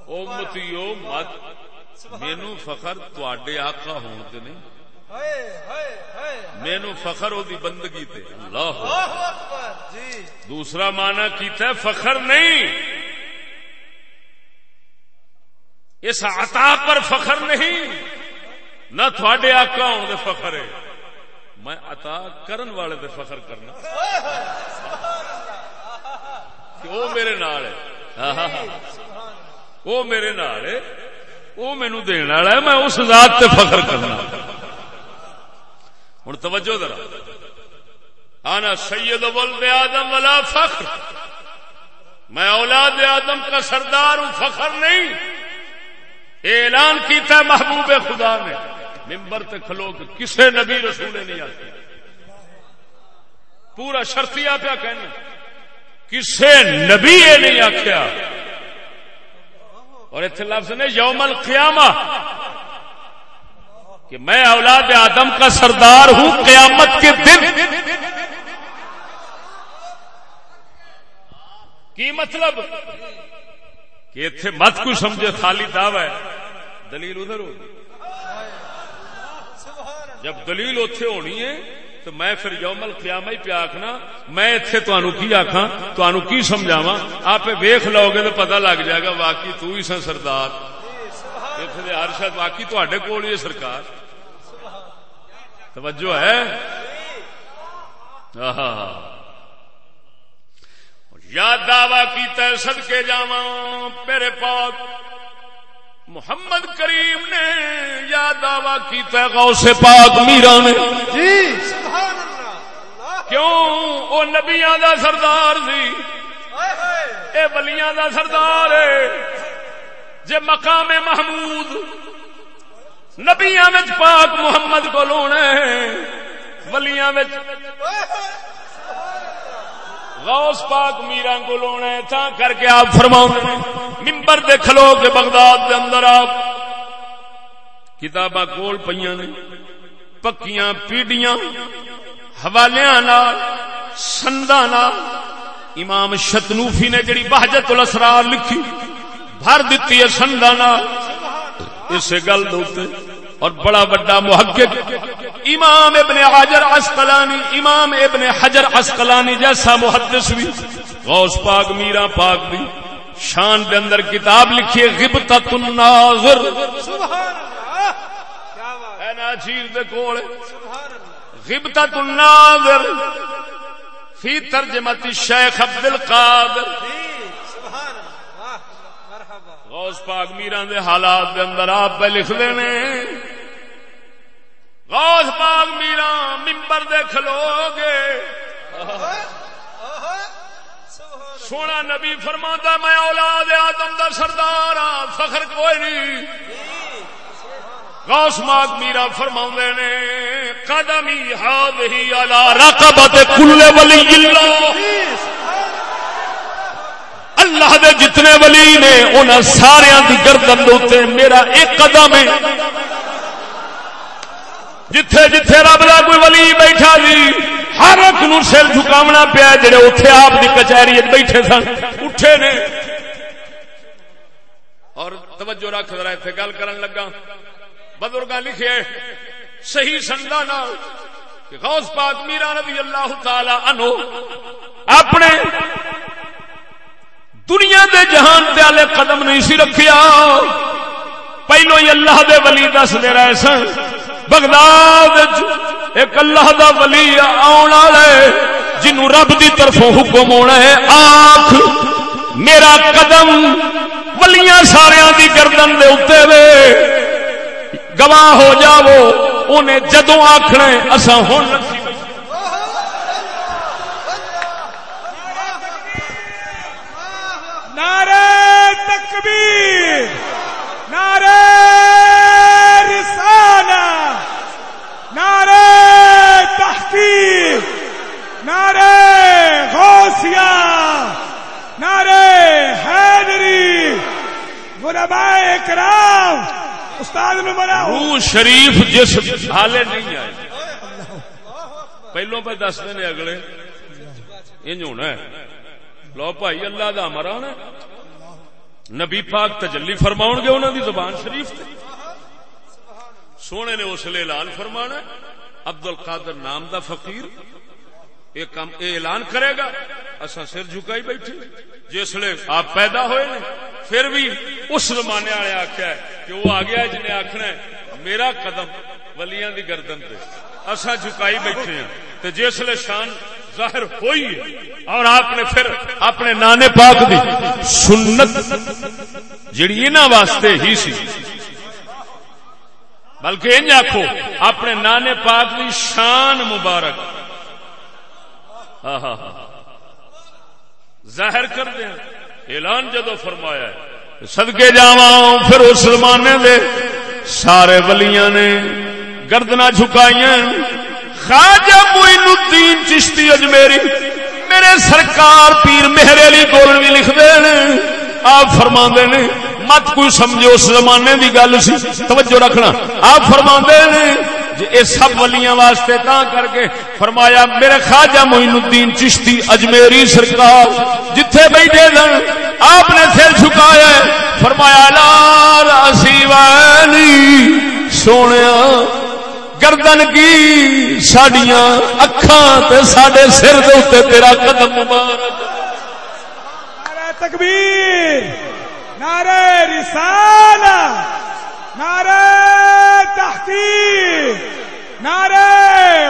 امتیو مت مینو فخر تے آقا ہون تے نہیں۔ مینو فخر وہ بندگی تے۔ اللہ دوسرا مانا کیتا ہے فخر نہیں۔ اس عطا پر فخر نہیں۔ نہ تھوڑے آقا ہون دے فخر ہے۔ میں عطا کرن والے دے فخر کرنا۔ کہ وہ میرے نال ہے۔ وہ میرے نال ہے۔ وہ مینو دن والا ہے، میں اس ذات تے فخر کرنا۔ ہوں توجہ ذرا۔ آنا سید ولد آدم والا فخر۔ میں اولاد آدم کا سردار ہوں، فخر نہیں۔ اعلان کیتا ہے محبوب خدا نے۔ ممبر تے کھلو کے کسے نبی رسول نہیں آتے۔ پورا شرطیا پیا کہنا۔ کسے نبی یہ نہیں آخیا اور اتنے لفظ نے یوم القیامہ کہ میں اولاد آدم کا سردار ہوں قیامت کے دن کی مطلب کہ اتنے مت کو سمجھے خالی دعو ہے۔ دلیل ادھر ہو۔ جب دلیل اتے ہونی ہے تو میں پھر یوم القیامہ ہی پیا آخنا میں اتنے تمہوں کی آخا تمہوں کی سمجھاوا آپ ویخ لو گے تو پتہ لگ جائے گا، واقعی تو ہی سن سردار۔ ہر شاید واقعی تے کول ہی سرکار۔ توجہ ہے؟ یا دعوی کیتا ہے، صدقے جاواں، میرے پاک۔ محمد کریم نے یا دعوی کیتا غوث پاک میرا نے۔
جی سبحان اللہ۔
کیوں؟ وہ نبیاں دا سردار سی۔ اے ولیاں دا سردار ہے۔ جے مقام محمود۔ نبیاں وچ پاک محمد کو لونا ہے۔ ولیاں وچ۔ غوث پاک میرا کو لونا ہے تا کر کے آپ فرماؤں ممبر دے کھلو کے بغداد دے اندر آپ کتاباں کول پئیاں نے، پکیاں پیڑیاں حوالیاں نال، سنداں نال۔ امام شتنوفی نے جڑی بہجت الاسرار لکھی، بھر دیتی ہے سنداں نال۔ اسے گل دوتے اور بڑا بڑا محقق امام ابن حجر اسقلانی، امام ابن حجر اسقلانی جیسا محدث بھی، غوث پاک، میرا پاک بھی۔ شان دے اندر کتاب لکھی غبطت الناظر۔
سبحان اللہ۔ کیا بات
دے کول۔
سبحان اللہ
غبطت الناظر۔ فی ترجمت الشیخ عبد القادر
جی سبحان اللہ۔ واہ مرحبا۔
غوث پاک میران دے حالات دے اندر آپ پہ لکھ دینے غوث پاک میران ممبر دے کھلو گے۔ سونا نبی فرما میں اولاد آدم دا سردار ہاں فخر کوئی نہیں۔ غوث ماگ میرا فرما نے، قدمی ہاد ہی الا رقبت کل ولی اللہ۔ اللہ دے جتنے ولی نے، انہاں سارے دی گردن دوتے میرا ایک قدم ہے۔ جتھے جتھے رب دا کوئی ولی بیٹھا جی ہر ایک نو سر جھکاونا پیا جڑے اوتھے آپ دی کچہری بیٹھے سن۔ اٹھے نے۔ اور توجہ رکھ، ذرا ایتھے گل کرن لگا بزرگاں لکھے، صحیح سندا نال کہ غوث پاک میرا رضی اللہ تعالی عنہ اپنے دنیا دے جہان دے آلے قدم نہیں سی رکھیا۔ پہلو ہی اللہ دے ولی دس دے رہے سن۔ بغداد ایک اللہ دا ولی آن والے جنو رب دی طرفوں حکم ہونا ہے۔ آنکھ، میرا قدم ولیاں سارے دی گردن دے اتنے وے۔ گواہ ہو جاو انہیں جدو آخنا اصا ہوں
نعرہ تکبیر، نعرہ رسالہ نعرہ تحقیق نعرہ غوثیہ نعرہ حیدری! غلباء اکرام! استاد نمرا
روح شریف جس حالے نہیں آئے۔ پہلو پہ دس دن اگلے۔ انج ہونا ہے۔ لو بھائی، اللہ دا امران ہے۔ نبی پاک تجلی فرماؤ گے انہوں دی زبان شریف تے۔ سونے نے اس لیے اعلان فرمانا عبد القادر نام دا فقیر، یہ کام یہ اعلان کرے گا۔ اصا سر جھکائی بیٹھے۔ جس آپ پیدا ہوئے نے، پھر بھی اس زمانے والے آخیا کہ وہ آ گیا جنہیں آخنا ہے، میرا قدم ولیاں دی گردن پہ اصا جھکائی بیٹھے ہیں۔ تو جس شان ظاہر ہوئی ہے، اور آپ نے پھر اپنے نانے پاک دی سنت جڑی انہاں واسطے ہی سی۔ بلکہ انج آخو اپنے نانے پاک دی شان مبارک۔ آہا۔ ظاہر کر دیں۔ اعلان جدو فرمایا ہے سدکے جا پھر اس زمانے دے سارے ولیاں نے گردنا جھکائیاں۔ خواجہ معین الدین چشتی اجمیری، میرے سرکار پیر مہر علی کول بھی لکھ دے آپ فرما نے مت کوئی سمجھو اس زمانے دی گل سی۔ توجہ رکھنا۔ آپ فرما نے جی، یہ سب ولیاں واسطے تا کر کے فرمایا، میرے خواجہ معین الدین چشتی، اجمیری سرکار، جتھے بیٹھے سن، آپ نے سر جھکایا فرمایا لال اسی سونے گردن کی سڈیا اکھان سڈے سر دے تیرا قدم مبارک۔
تکبیر۔ نعرہ رسالہ، نعرہ تحقیق، نعرہ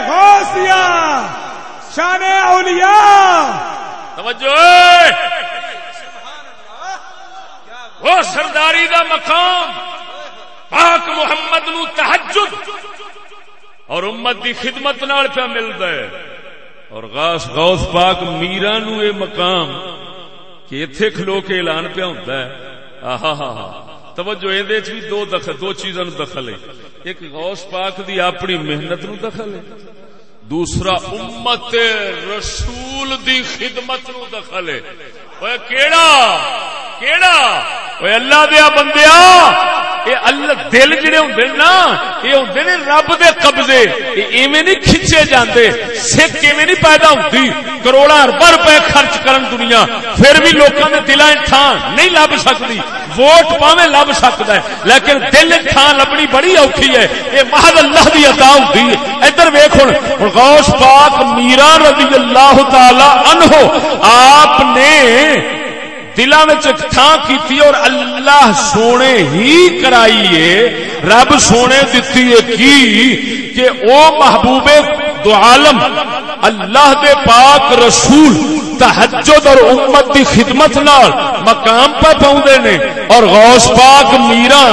غوثیہ، شان اولیاء۔
توجہ! وہ سرداری دا مقام، پاک محمد نو تحجد۔ اور امت دی خدمت نال پہ ملتا ہے۔ اور غاس غوث پاک میرا نو اے مقام کہ ایتھے کھلو کے اعلان پہ ہوتا ہے۔ ہاں ہاں توجہ اندے وچ بھی دو دخل، دو چیزاں نو دخل ہے ایک غوث پاک دی اپنی محنت نو دخل ہے، دوسرا امت رسول دی خدمت نو دخل ہے. اوے کیڑا؟ کیڑا؟ اوے اللہ دیا بندیا اے اللہ دل جڑے ہوندے نا، اے ہوندے نے رب دے قبضے، اے ایویں نہیں کھچے جاندے، سکھ ایویں نہیں پیدا ہوندی، کروڑاں ارباں روپے خرچ کرن دنیا، پھر بھی لوکاں دے دلاں تھان نہیں لب سکدی، ووٹ پاویں لب سکدا ہے، لیکن دل تھان لبنی بڑی اوکھی ہے، اے محض اللہ دی عطا ہوندی ہے۔ ادھر ویکھ ہن غوث پاک میرا رضی اللہ تعالی عنہ، آپ نے دلوں میں تھان کی اور اللہ سونے ہی کرائیے، رب سونے دتی ہے کی؟ کہ او محبوب دو عالم، اللہ دے پاک رسول تحجد اور امت دی خدمت نال مقام پہ پہنچے نے اور غوث پاک میرا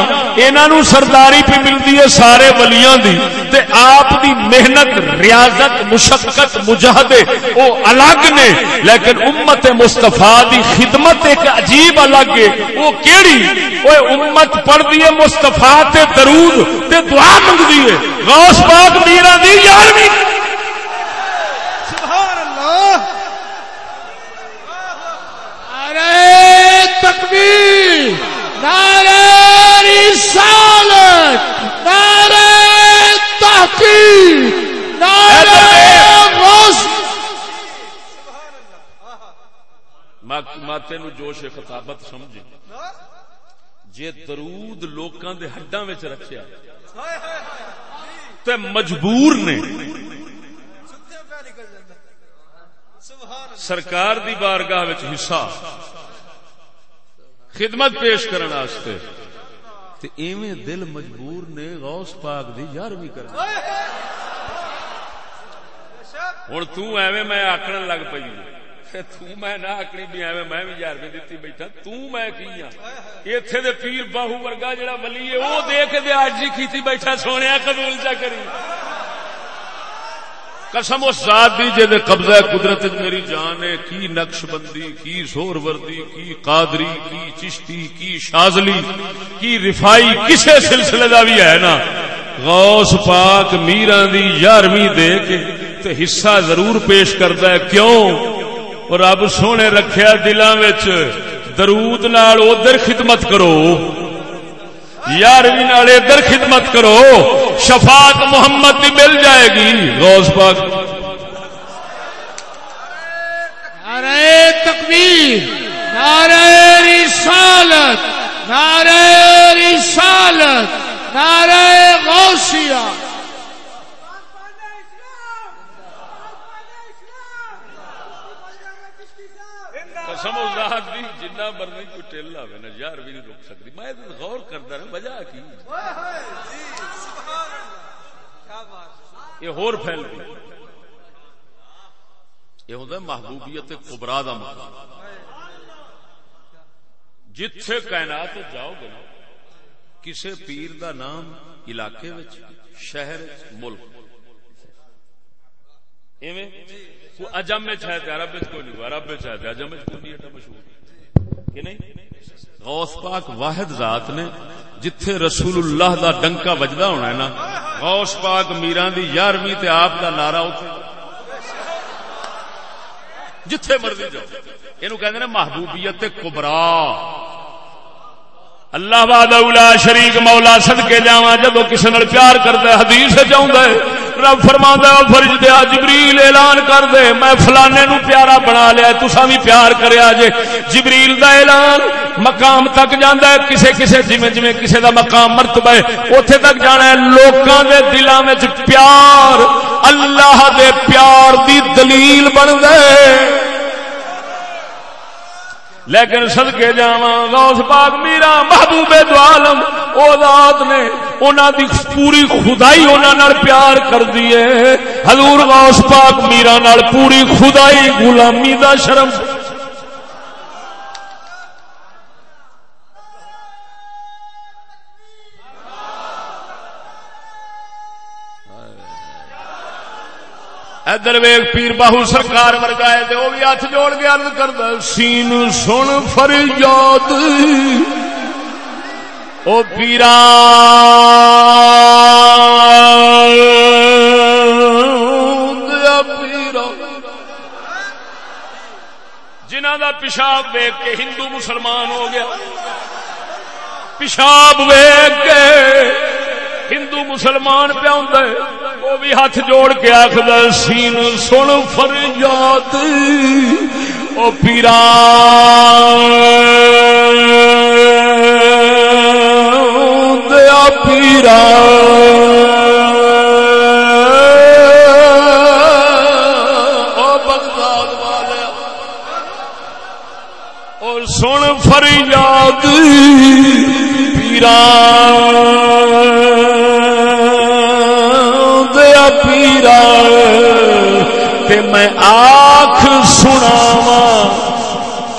انہوں سرداری پہ ملتی ہے سارے ولیاں دی تے آپ دی محنت، ریاضت، مشقت، مجاہدے او الگ نے، لیکن امت مستفا دی خدمت ایک عجیب الگ ہے۔ وہ کیڑی؟ وہ امت پڑھتی ہے مستفا تے درود تے دعا منگتی ہے۔ غوث پاک میرا دی یارویں
سبحان اللہ
نعرہ تکبیر۔ نعرہ رسالت نعرہ تحقیق نعرہ غوث۔
ماتے نو جوش خطابت سمجھے جے درود لوکاں دے ہڈاں وچ رکھیا تے مجبور نے۔ سرکار دی بارگاہ وچ حصہ۔ خدمت پیش کرن واسطے۔ تے ایویں دل مجبور نے غوث پاک دی یارویں کرنا ہن تو ایویں میں آکھن لگ پئی میں نہ آکڑی بھی ایویں میں بھی یارویں دتی بیٹھا۔ تو میں کی ہاں؟ ایتھے دے پیر باہو ورگا جڑا ولی ہے او دیکھ دے اج ہی کیتی بیٹھا سونیا قبول چا کری۔ قسم اس ذات دی جے دے قبضہ قدرت میری جان ہے، کی نقش بندی، کی زور وردی، کی قادری، کی چشتی، کی شاذلی، کی رفائی، کسے سلسلے دا بھی ہے نا؟ غوث پاک میران دی یارویں دے کے تے حصہ ضرور پیش کرتا ہے، کیوں؟ اور رب سونے رکھیا دلان وچ، درود نال ادھر خدمت کرو۔ یارویں نال ادھر خدمت کرو۔ شفاعت محمد بھی مل جائے گی۔ غوث پاک۔
نعرہ تکبیر نعرہ رسالت نعرہ رسالت نعرہ غوثیہ۔
قسم ذات دی جنہ مرضی کوئی ٹل آوے نا یار بھی نہیں روک سکتی۔ میں غور کردا رہا وجہ کی یہ ہور پھیل گئی یہ ہوتا محبوبیت کبرا دا مقام۔ جتھے کائنات جاؤ گے نا، کسے پیر دا نام علاقے وچ، شہر ملک۔ ایویں کوئی اجم میں چاہے تے عرب وچ کوئی نہیں عرب میں چاہے تے اجم وچ کوئی نہیں ایڈا مشہور کہ نہیں؟ غوث پاک واحد ذات نے جتھے رسول اللہ دا ڈنکا وجدا ہونا ہے نا، غوث پاک میران دی یارویں تے آپ دا نعرہ اوتھے جتھے مرضی جاؤ۔ اینو کہندے نے محبوبیت کبرا۔ اللہ باد اولا شریک مولا صدقے جاواں جدو کسی نال پیار کردا ہے حدیث چاہندا ہے، رب فرماندا ہے فرج دیا جبریل اعلان کر دے، میں فلانے نو پیارا بنا لیا، تساں بھی پیار کریا جے۔ جبریل دا اعلان مقام تک جاندا ہے، کسے کسے جویں جویں کسے دا مقام مرتبہ ہے۔ اوتھے تک جانا ہے، لوکاں دے دلاں وچ پیار، اللہ دے پیار دی دلیل بن دے لیکن صدقے جاواں، غوث پاک، میرا محبوب دو عالم او ذات نے انہاں دی پوری خدائی انہاں نال پیار کر دیے حضور غوث پاک، میرا نال پوری خدائی، غلامی دا شرم ادھر ویگ پیر باہو سرکار ورگائے تے وہ بھی ہاتھ جوڑ کے عرض کردا سین سن فریاد۔ او پیرا۔ جنہ دا پیشاب ویگ کے ہندو مسلمان ہو گیا۔ پیشاب ویگ کے ہندو مسلمان پہ آدھا وہ بھی ہاتھ جوڑ کے آخر سین سن فریاد، او پیرا دیا پیرا اور سن فریاد پیرا میرا تے میں آخ سناوا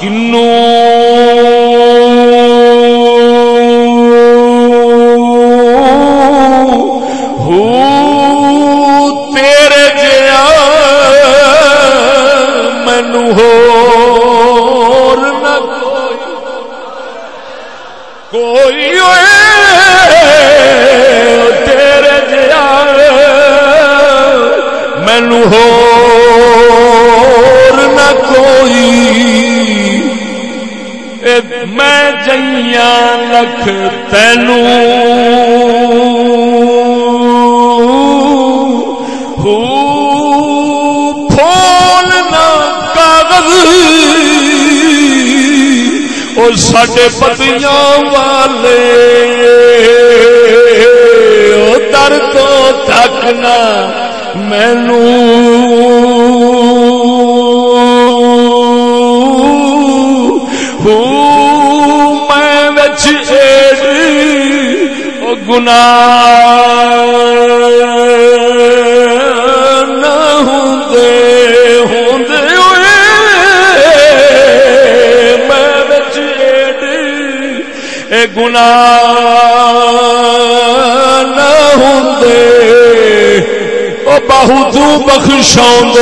کنوں ہو۔ مینو ہور نہ کوئی۔ میں جئیاں لکھ تینوں ہو، پھول نہ کاغذ۔ اور ساڈے پتیاں والے۔ در تو تک نہ۔ مینو میں بچ گنا ہوندے ہوندے ہوئے۔ میں بچ اے گنا نہ ہوندے بہت باہو کنو بخشاؤں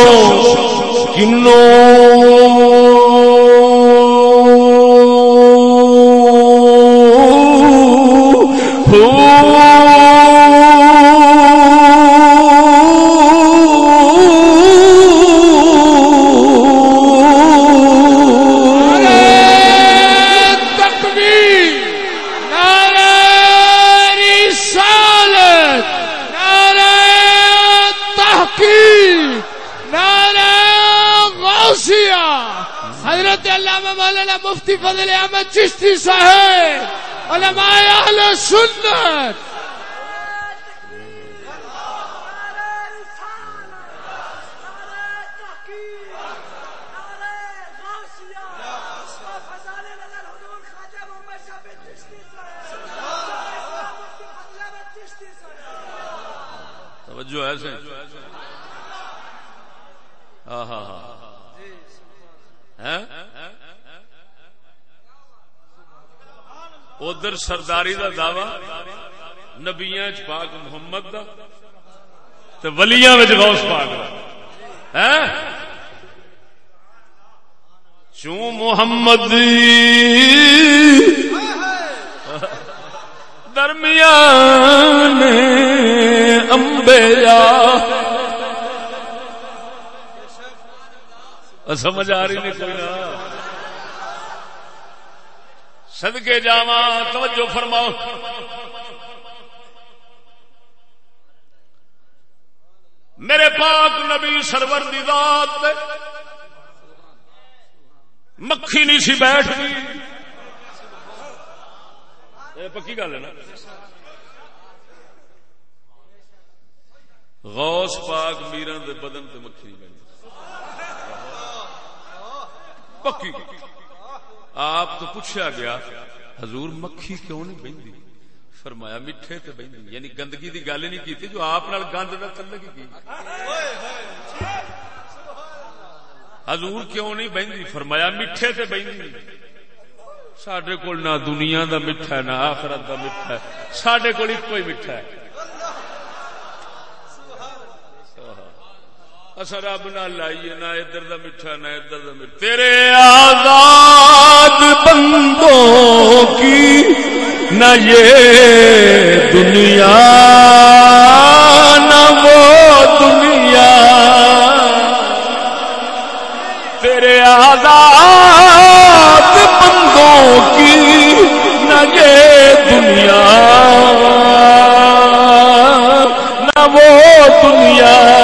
سرداری دا دعوی، نبیاں چ پاک محمد دا، تے ولیاں وچ غوث پاک دا۔ ہیں چوں محمد؟ درمیان امبیا سمجھ آ رہی نہیں کوئی نہ سدکے جاوا توجہ فرماؤ۔ میرے پاک نبی سرور دی ذات مکھی نہیں سی بیٹھ گئی پکی گل ہے نا۔ غوث پاک میران دے بدن تے مکھی نہیں بیٹھ پکی گل۔ آپ تو پوچھا گیا، حضور مکھی کیوں نہیں بہندی? فرمایا، میٹھے تے بہندی یعنی گندگی دی گل نہیں کی جو آپ نال گند نہ تعلق ہی کی۔ حضور کیوں نہیں بہندی؟ فرمایا، میٹھے تے بہندی سڈے کول نہ دنیا دا میٹھا ہے، نہ آخرت دا میٹھا ہے۔ سڈے کول ایک ہی میٹھا ہے۔ اصا رب نہ لائیے نہ ادھر دا میٹھا، نہ ادھر دا میٹھا۔ تیرے آزاد بندوں کی نہ یہ دنیا، نہ وہ دنیا۔ تیرے آزاد بندوں کی نہ یہ دنیا، نہ وہ دنیا۔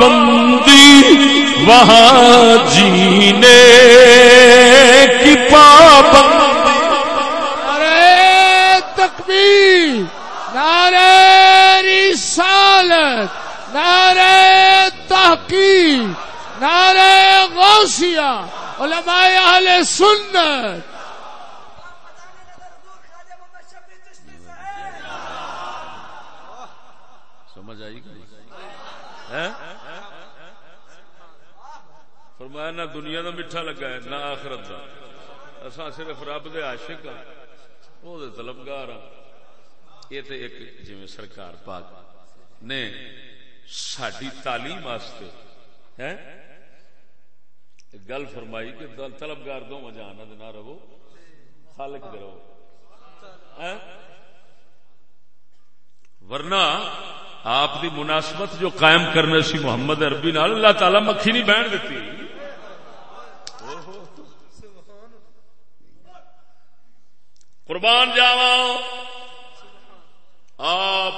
پابندی وہاں جینے کی پابندی۔
نعرہ تکبیر، نعرہ رسالت، نعرہ تحقیق، نعرہ غوثیہ، علماء اہل سنت
سمجھ آئی کہ نہیں فرمایا نہ دنیا دا میٹھا لگا ہے، نہ آخرت دا۔ اساں صرف رب دے عاشق ہاں او دے طلبگار ہاں۔ یہ تے ایک جویں سرکار پاک نے ساری تعلیم واسطے، ہے؟ ایک گل فرمائی کہ دل طلبگار دو جانا دے نہ رہو، خالق دے رہو۔ ہاں؟ ورنہ آپ دی مناسبت جو قائم کرنے سی محمد عربی نال، اللہ تعالی مکھی نہیں بہن دیتی۔ قربان جاوا آپ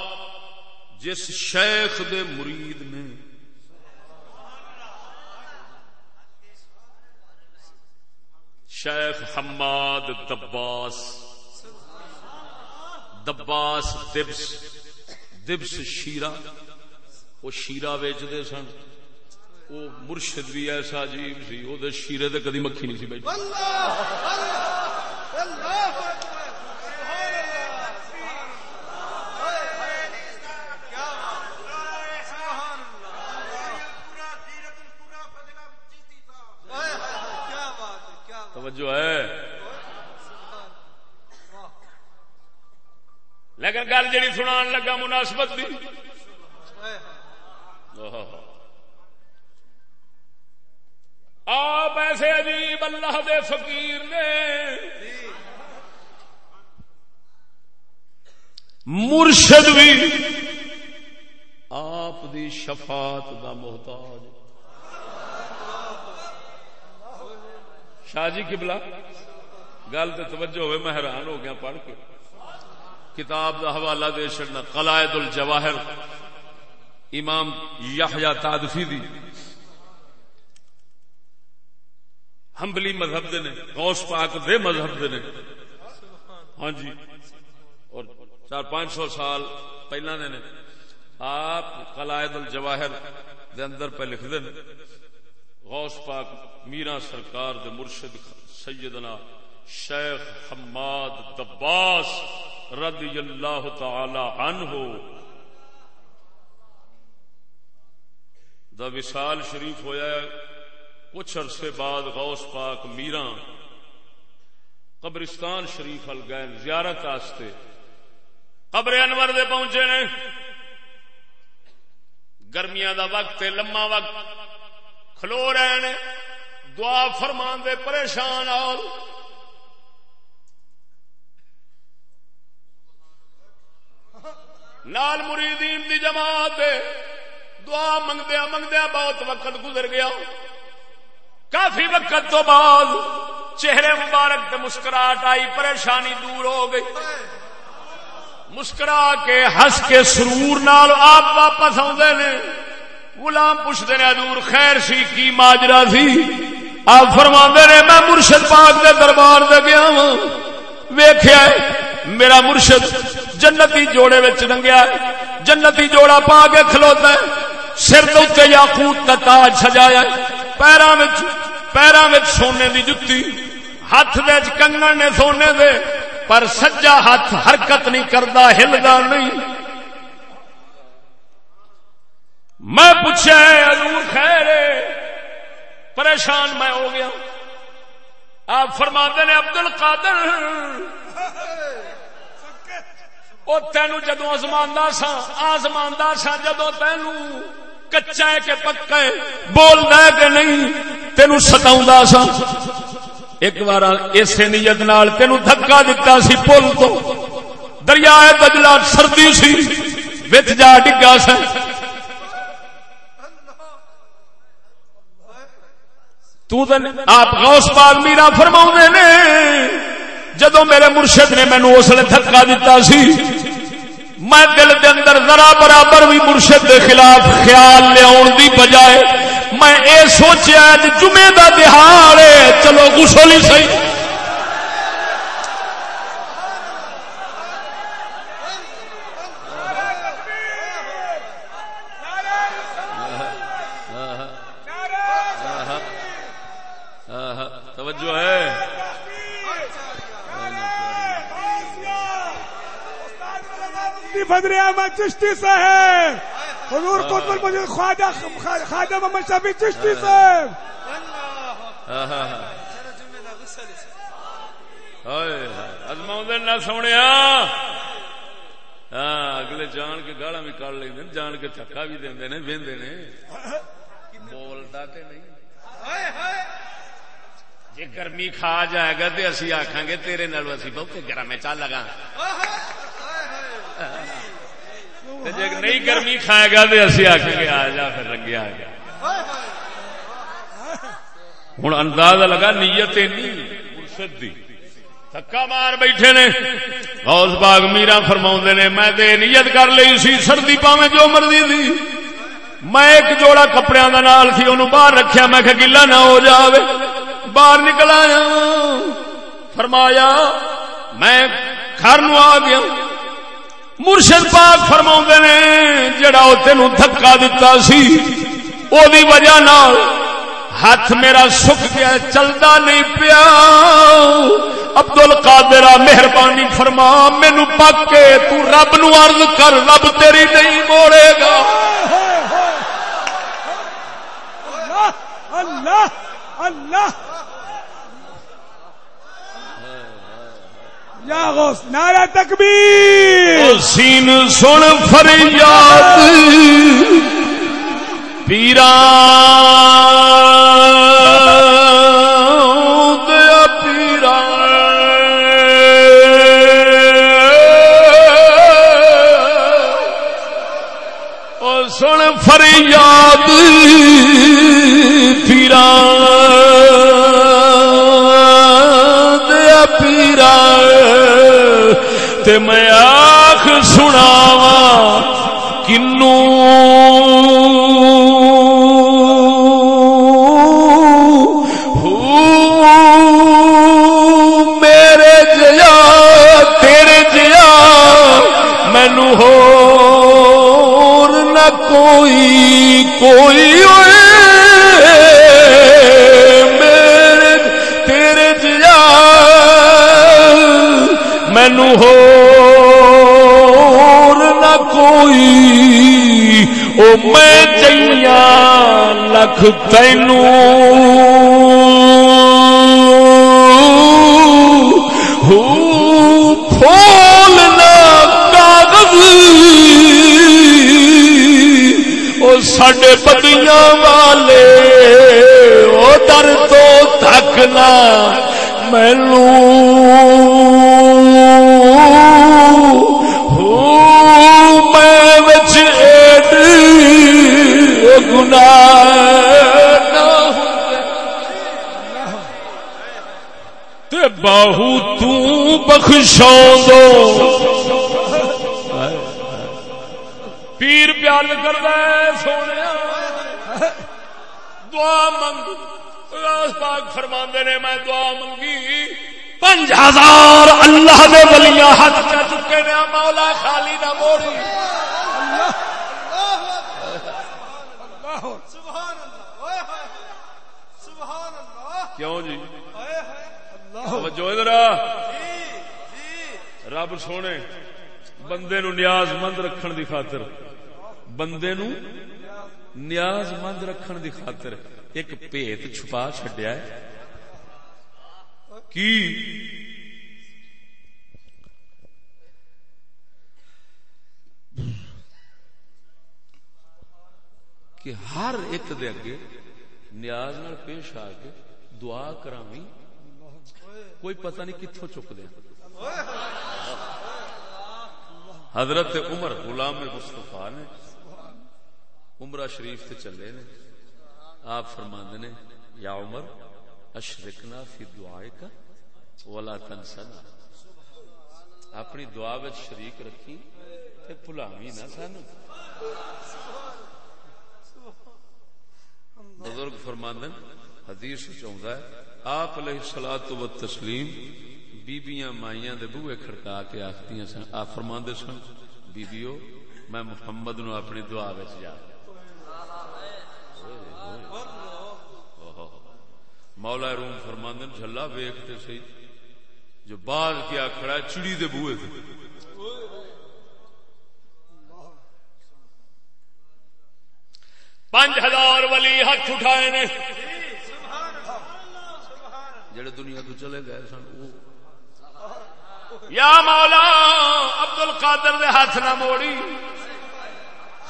جس شیخ دے مرید نے شیخ حماد دباس دباس دبس دبس شیرا وہ شیرا ویچتے سن۔ وہ مرشد بھی ایسا عجیب سی، وہ شیرے تے کدی مکھی نہیں سی بیٹھی۔ توجہ ہے۔ لیکن گل جڑی سنان لگا مناسبت دی۔ آپ ایسے عجیب اللہ دے فقیر نے۔ مرشد بھی آپ دی شفاعت دا محتاج۔ شاہ جی کبلا گل تو توجہ ہوئے، میں حیران ہو گیا پڑھ کے۔ کتاب دا حوالہ دے چڑنا قلائد الجواہر۔ امام یحییٰ تادفی دی۔ ہمبلی مذہب دے نے، غوث پاک دے مذہب دے نے۔ ہاں جی۔ اور چار پانچ سو سال پہلا نے۔ آپ قلائد الجواہر دے اندر پہ لکھ دے نے۔ غوث پاک میرا سرکار دے مرشد سیدنا شیخ حماد دباس رضی اللہ تعالی عنہ دا وصال شریف ہویا ہے۔ کچھ عرصے بعد غوث پاک میرا قبرستان شریف ال گئے زیارت آستے قبر انور دے پہنچے نے۔ گرمیاں دا وقت لما وقت کھلو رہے دعا فرمان دے پریشان آل نال مریدین دی جماعت دے دعا منگدیا منگدیا بہت وقت گزر گیا۔ کافی وقت تو بعد چہرے مبارک تے مسکراہٹ آئی، پریشانی دور ہو گئی۔ مسکرا کے ہس کے سرور نال آپ واپس آدھے نے۔ غلام پوچھتے نے حضور خیر سی، کی ماجرا سی؟ آپ فرما نے میں مرشد پاک دے دربار دے گیا ہوں ویخیا میرا مرشد جنتی جوڑے رنگیا جنتی جوڑا پا کے کھلوتا ہے۔ سر دے یاقوت کا تاج سجایا پیروں پیروں سونے دی جتی۔ ہاتھ دے کنگن نے سونے دے، پر سجا ہاتھ حرکت نہیں کرتا ہلدا نہیں۔ میں پوچھا حضور خیر پریشان میں ہو گیا۔ آپ فرما نے عبد القادر وہ تینو جدو آزمانا سا آزمانا سا جدو تینو کچا ہے کہ پکا ہے بولنا ہے کہ نہیں، تینو ستا سا۔ ایک بار اسی نیت نال تینو دھکا دتا سی پل تو۔ دریا گجلا سردی سی بچ جا ڈگا سا۔ آپ غوث پاک میرا فرما نے جدو میرے مرشد نے مینو اس لیے دھکا دتا سی، میں دل دے اندر ذرا برابر بھی مرشد دے خلاف خیال لیا دی بجائے میں اے سوچیا جی جمعے دا دہاڑ چلو گسولی ہی صحیح توجہ ہے
فضل احمد چشتی صاحب۔ حضور قطب المجید خواجہ خواجہ محمد شفیع چشتی صاحب۔
نہ سونے اگلے جان کے گالا بھی کڑ لیں جان کے تھکا بھی دے نے وہدے نے۔ بولتا تے نہیں۔ جی گرمی کھا جائے گا تو اسی آخان گے تیرے نال اسی بہتے گرم چل لگا۔ جی نہیں گرمی کھائے گا تو اسی آخان گے آ جا پھر رنگے آ گیا ہوں اندازہ لگا نیت مرشد دی۔ تھکا مار بیٹھے نے۔ غوث باغ میرا فرما نے، میں دے نیت کر لی سی، سردی پاوے جو مرضی دی۔ میں ایک جوڑا کپڑے کا نال سی انہوں باہر رکھیا۔ میں کہ گلا نہ ہو جاوے۔ باہر نکل آیا ہاں۔ فرمایا، میں گھر نو آ گیا مرشد پاک فرما نے جڑا وہ تین دھکا دتا سی او دی وجہ نال ہاتھ میرا سک گیا چلتا نہیں پیا ابدل قادر مہربانی فرما مینو پک کے تو رب نو عرض کر رب تیری نہیں موڑے گا
اللہ اللہ اللہ یا غوث نعرہ تکبیر!
سین سن فریاد پیرا فریاد پیرا تے میں آخ سناوا کنو میرے جیا، تیرے جیا مینو ہو نہ کوئی کوئی ہوئے۔ میرے، تیرے مینو ہو کوئی او میں چیا لکھ تینوں ہو پھولنا کاغذ او سڈے بدیاں والے او در تو تھکنا مینو گنا باہو تخشوں دو۔ پیر پیار کرد سونے۔ دعا منگ۔ پاک فرما نے، میں دعا منگی۔ پنج ہزار اللہ دے ولیاں ہاتھ چا چکے نے، مولا خالی نہ موڑی کیوں جی ادھر رب سونے، بندے نو نیاز مند رکھن دی خاطر۔ بندے نو نیاز مند رکھن دی خاطر ایک پیت چھپا چڈیا ہے۔ کی؟ کہ ہر ایک دے اگے نیاز نال پیش آ کے دعا کراوی کوئی پتہ نہیں کتوں چک دیا حضرت عمر غلام مصطفیٰ نے عمرہ شریف تے چلے نے۔ آپ فرماندے نے یا عمر اشرکنا فی دعائے کا ولا تنسنا۔ اپنی دعا وچ شریک رکھی تے بھلاوی نہ سانو۔ بزرگ فرماندن حدیث چاہتا ہے آپ علیہ الصلوۃ و تسلیم بیبیاں مائیاں دے بوئے کھڑکا کے آخدیاں سن، آپ فرماندے سن، بیبیو، میں محمد نو اپنی دعا وچ جا مولا روم فرماندن جھلا ویکھتے سی، جو بعد کیا کھڑا ہے، چڑی دے بوئے تھے پانچ ہزار ولی ہاتھ اٹھائے نے۔ جڑے دنیا تو چلے گئے سن، وہ یا مولا ابدل قادر دے ہاتھ نہ موڑی،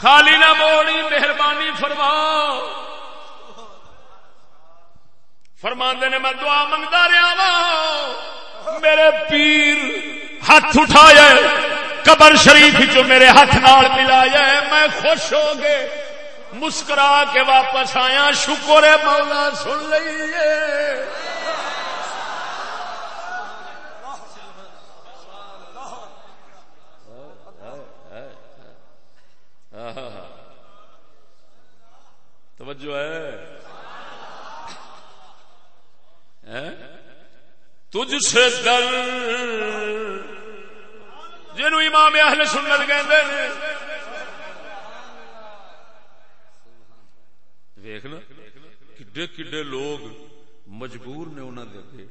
خالی نہ موڑی، مہربانی فرما۔ فرما نے، میں دعا منگتا رہا وا میرے پیر ہاتھ اٹھایا قبر شریف جو میرے ہاتھ نال ملایا میں خوش ہو گئے۔ مسکرا کے واپس آیا، شکر ہے مولا، سن لیے توجہ ہے؟ تجھ سے در جنو امام اہل سنت کہندے نے ویکھنا کڈے کڈے لوگ مجبور نے انہاں دے اگے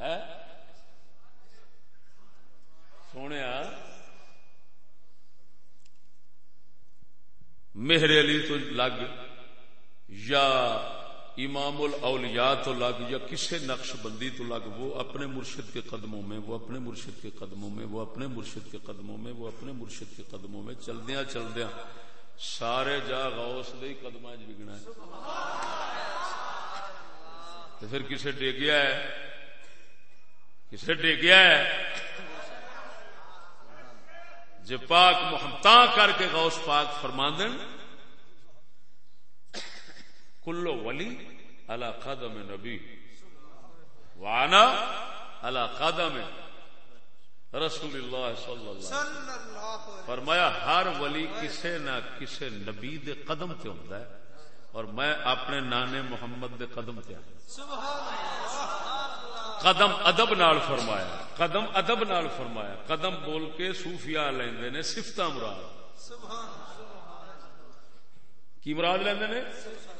ہیں؟ سونیا مہر علی تو لگ یا امام الاولیاء تو لگ یا کسی نقش بندی تو لگ، وہ اپنے مرشد کے قدموں میں، وہ اپنے مرشد کے قدموں میں، وہ اپنے مرشد کے قدموں میں، وہ اپنے مرشد کے قدموں میں چلدیا چلدیا سارے جا غوث دے قدم بگنا ہے۔ تو پھر کسے ڈیگیا ہے؟ کسے ڈیگیا ہے؟ جے پاک محمتا کر کے غوث پاک فرما دین کلو ولی اللہ قدم نبی وانا اللہ قدم رسول اللہ صلی اللہ علیہ وسلم. فرمایا، ہر ولی کسے نہ کسے نبی دے قدم تے ہوتا ہے اور میں اپنے نانے محمد دے قدم تے ہاں۔ قدم ادب نال فرمایا، قدم ادب نال فرمایا۔ قدم بول کے صوفیاء لیندے نے، صفتاں مراد۔ سبحان کی مراد لیندے نے؟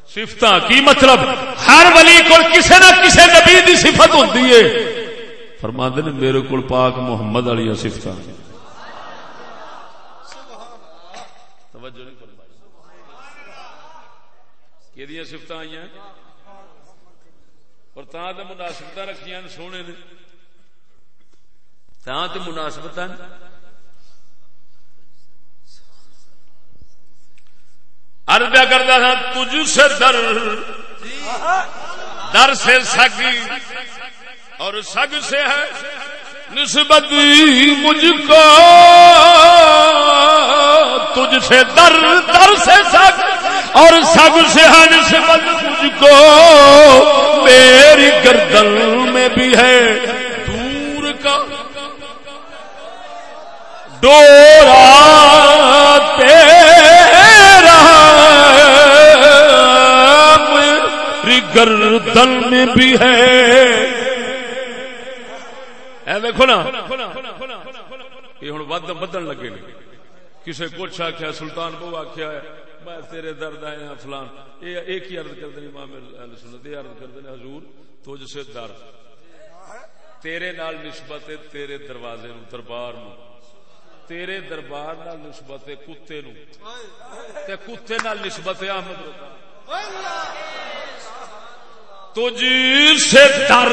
صفتاں کی مطلب ہر ولی کو کسے نہ کسے نبی دی صفت ہوندی ہے۔ فرماندے نے میرے کول پاک محمد والی صفتاں توجہ نہیں فرمائی۔ کہ صفتاں آئی اور تا تو مناسبت رکھیا سونے نے۔ تا تو مناسبت اردا کرتا تھا، تجھ سے در در سے سگ اور سگ سے ہے نسبت مجھ کو۔ تجھ سے در در سے سگ، اور سگ سے ہے نسبت مجھ کو۔ میری گردن میں بھی ہے دور کا ڈورا۔ گردن میں بھی ہے۔ اے دیکھو نا۔ یہ ہوں ود بدن لگے نے۔ کسے کچھ آخیا سلطان بہو آخیا ہے، میں تیرے درد آئے ہیں فلان۔ یہ ایک ہی عرض کرتے امام اہل سنت، یہ عرض کرتے ہیں حضور، تجھ سے در تیرے نال نسبت ہے تیرے دروازے نو دربار نو تیرے دربار نال نسبت ہے کتے نو تے کتے نال نسبت ہے احمد رضا۔ تجھ سے در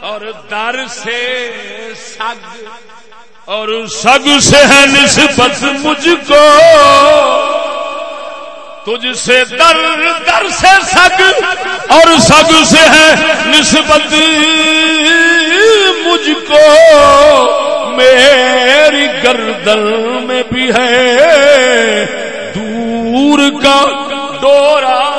اور در سے سگ اور سگ سے ہے نسبت مجھ کو۔ تجھ سے در در سے سگ اور سگ سے ہے نسبت مجھ کو۔ میری گردن میں بھی ہے دور کا ڈورا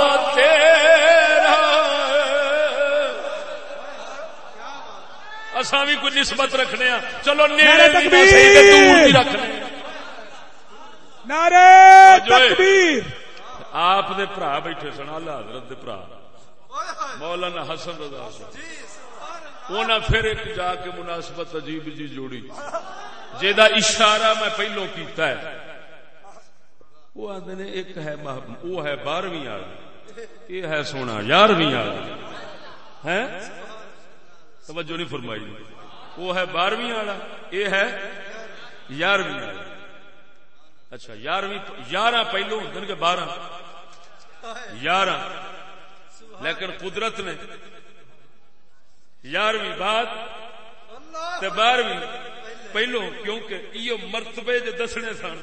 اصا بھی کوئی نسبت رکھنے ہاں۔ چلو نیڑے بھی نہ صحیح تے دور بھی رکھنے۔
تکبیر!
آپ دے بیٹھے سن اللہ حضرت دے مولانا حسن رضا انہاں پھر ایک جا کے مناسبت عجیب جی جوڑی۔ جیدا اشارہ میں پہلو کیتا ہے۔ وہ آدھے نے ایک ہے وہ ہے بارہویں والا یہ ہے سونا یارویں والا ہے توجہ نہیں فرمائی۔ وہ ہے بارہویں والا یہ ہے یارویں والا۔ اچھا یارویں یارہ پہلو ہوتے کہ بارہ۔ یارہ۔ لیکن قدرت نے یارویں بعد
بارہویں پہلو کیونکہ یہ مرتبے جو دسنے سن۔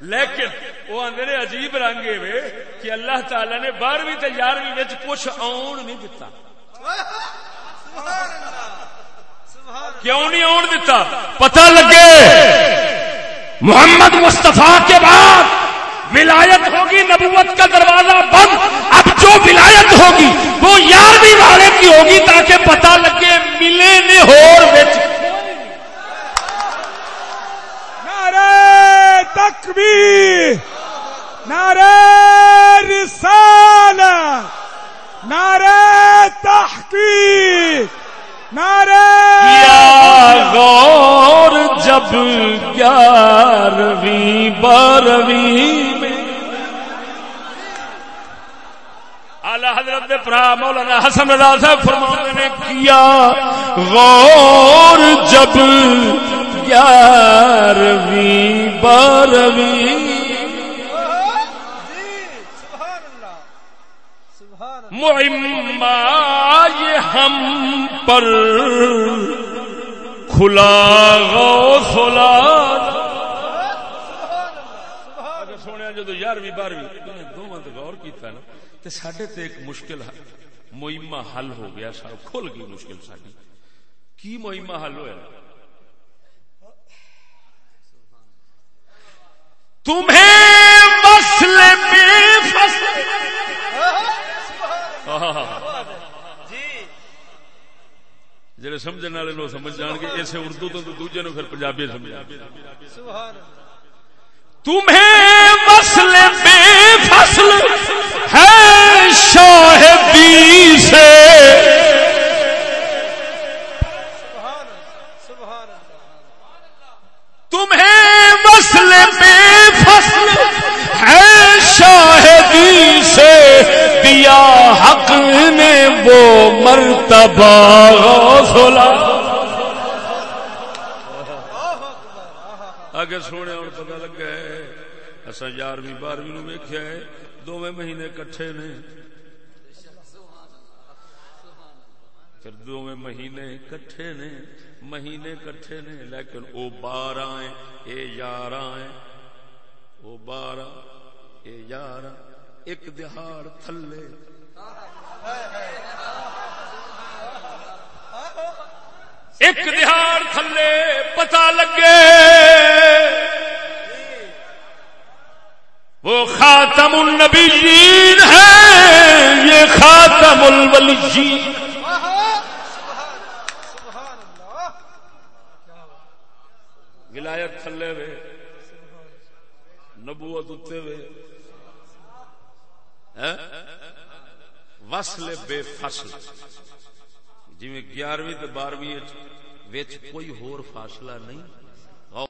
لیکن وہ آدھے نے عجیب رنگ وے کہ اللہ تعالی نے بارہویں تے یارویں کچھ آن نہیں دتا۔ کیوں نہیں آن دتا؟
پتہ لگے۔ محمد مصطفیٰ کے بعد ولایت ہوگی، نبوت کا دروازہ بند۔ اب جو ولایت ہوگی، وہ یارویں والے کی ہوگی تاکہ پتہ لگے، ملے نے ہور وچ
نعرہ تکبیر نعرہ رسالت نعرہ تحقیق
کیا غور جب گیارہویں بارہویں میں؟ اعلی حضرت دے پرا مولانا حسن رضا صاحب فرماتے نے کیا غور جب گیارہویں بارہویں معمہ یہ ہم پر کھلا غوث
اگر سونے جدو یارویں بارہویں دونوں غور کیتا نا، تے ساڈے تے ایک مشکل مہمہ حل ہو گیا کھل گئی مشکل ساری کی مہمہ حل ہوا
تمہیں مسل بے فصل۔
جڑے سمجھنے والے لوگ سمجھ جان گے اسے اردو تو دوجے نو پھر پنجابی سمجھ
تمہیں مسل بے فصل ہے شاہدی سے۔ تمہیں مسل بے ہے شاہدی سے دیا حق نے وہ مرتبہ غوثلا
آگے سونے ہوں پتا لگا ہے اصا یارویں بارہویں نو ویکیا ہے دونوں مہینے کٹھے نے۔ پھر دونوں مہینے کٹھے نے، مہینے کٹھے نے، لیکن او بارہ ہیں، اے یارہ ہیں او بارہ، اے یارہ، ایک دہاڑ تھلے۔
ایک دہاڑ تھلے پتا لگے۔ وہ خاتم النبیین ہے، یہ خاتم الولیین۔
ولایت تھلے وے۔ نبوت اتنے وے۔ ہاں؟ وصل بے فصل۔ جی گیارہویں بارہویں کوئی ہور فاصلہ نہیں۔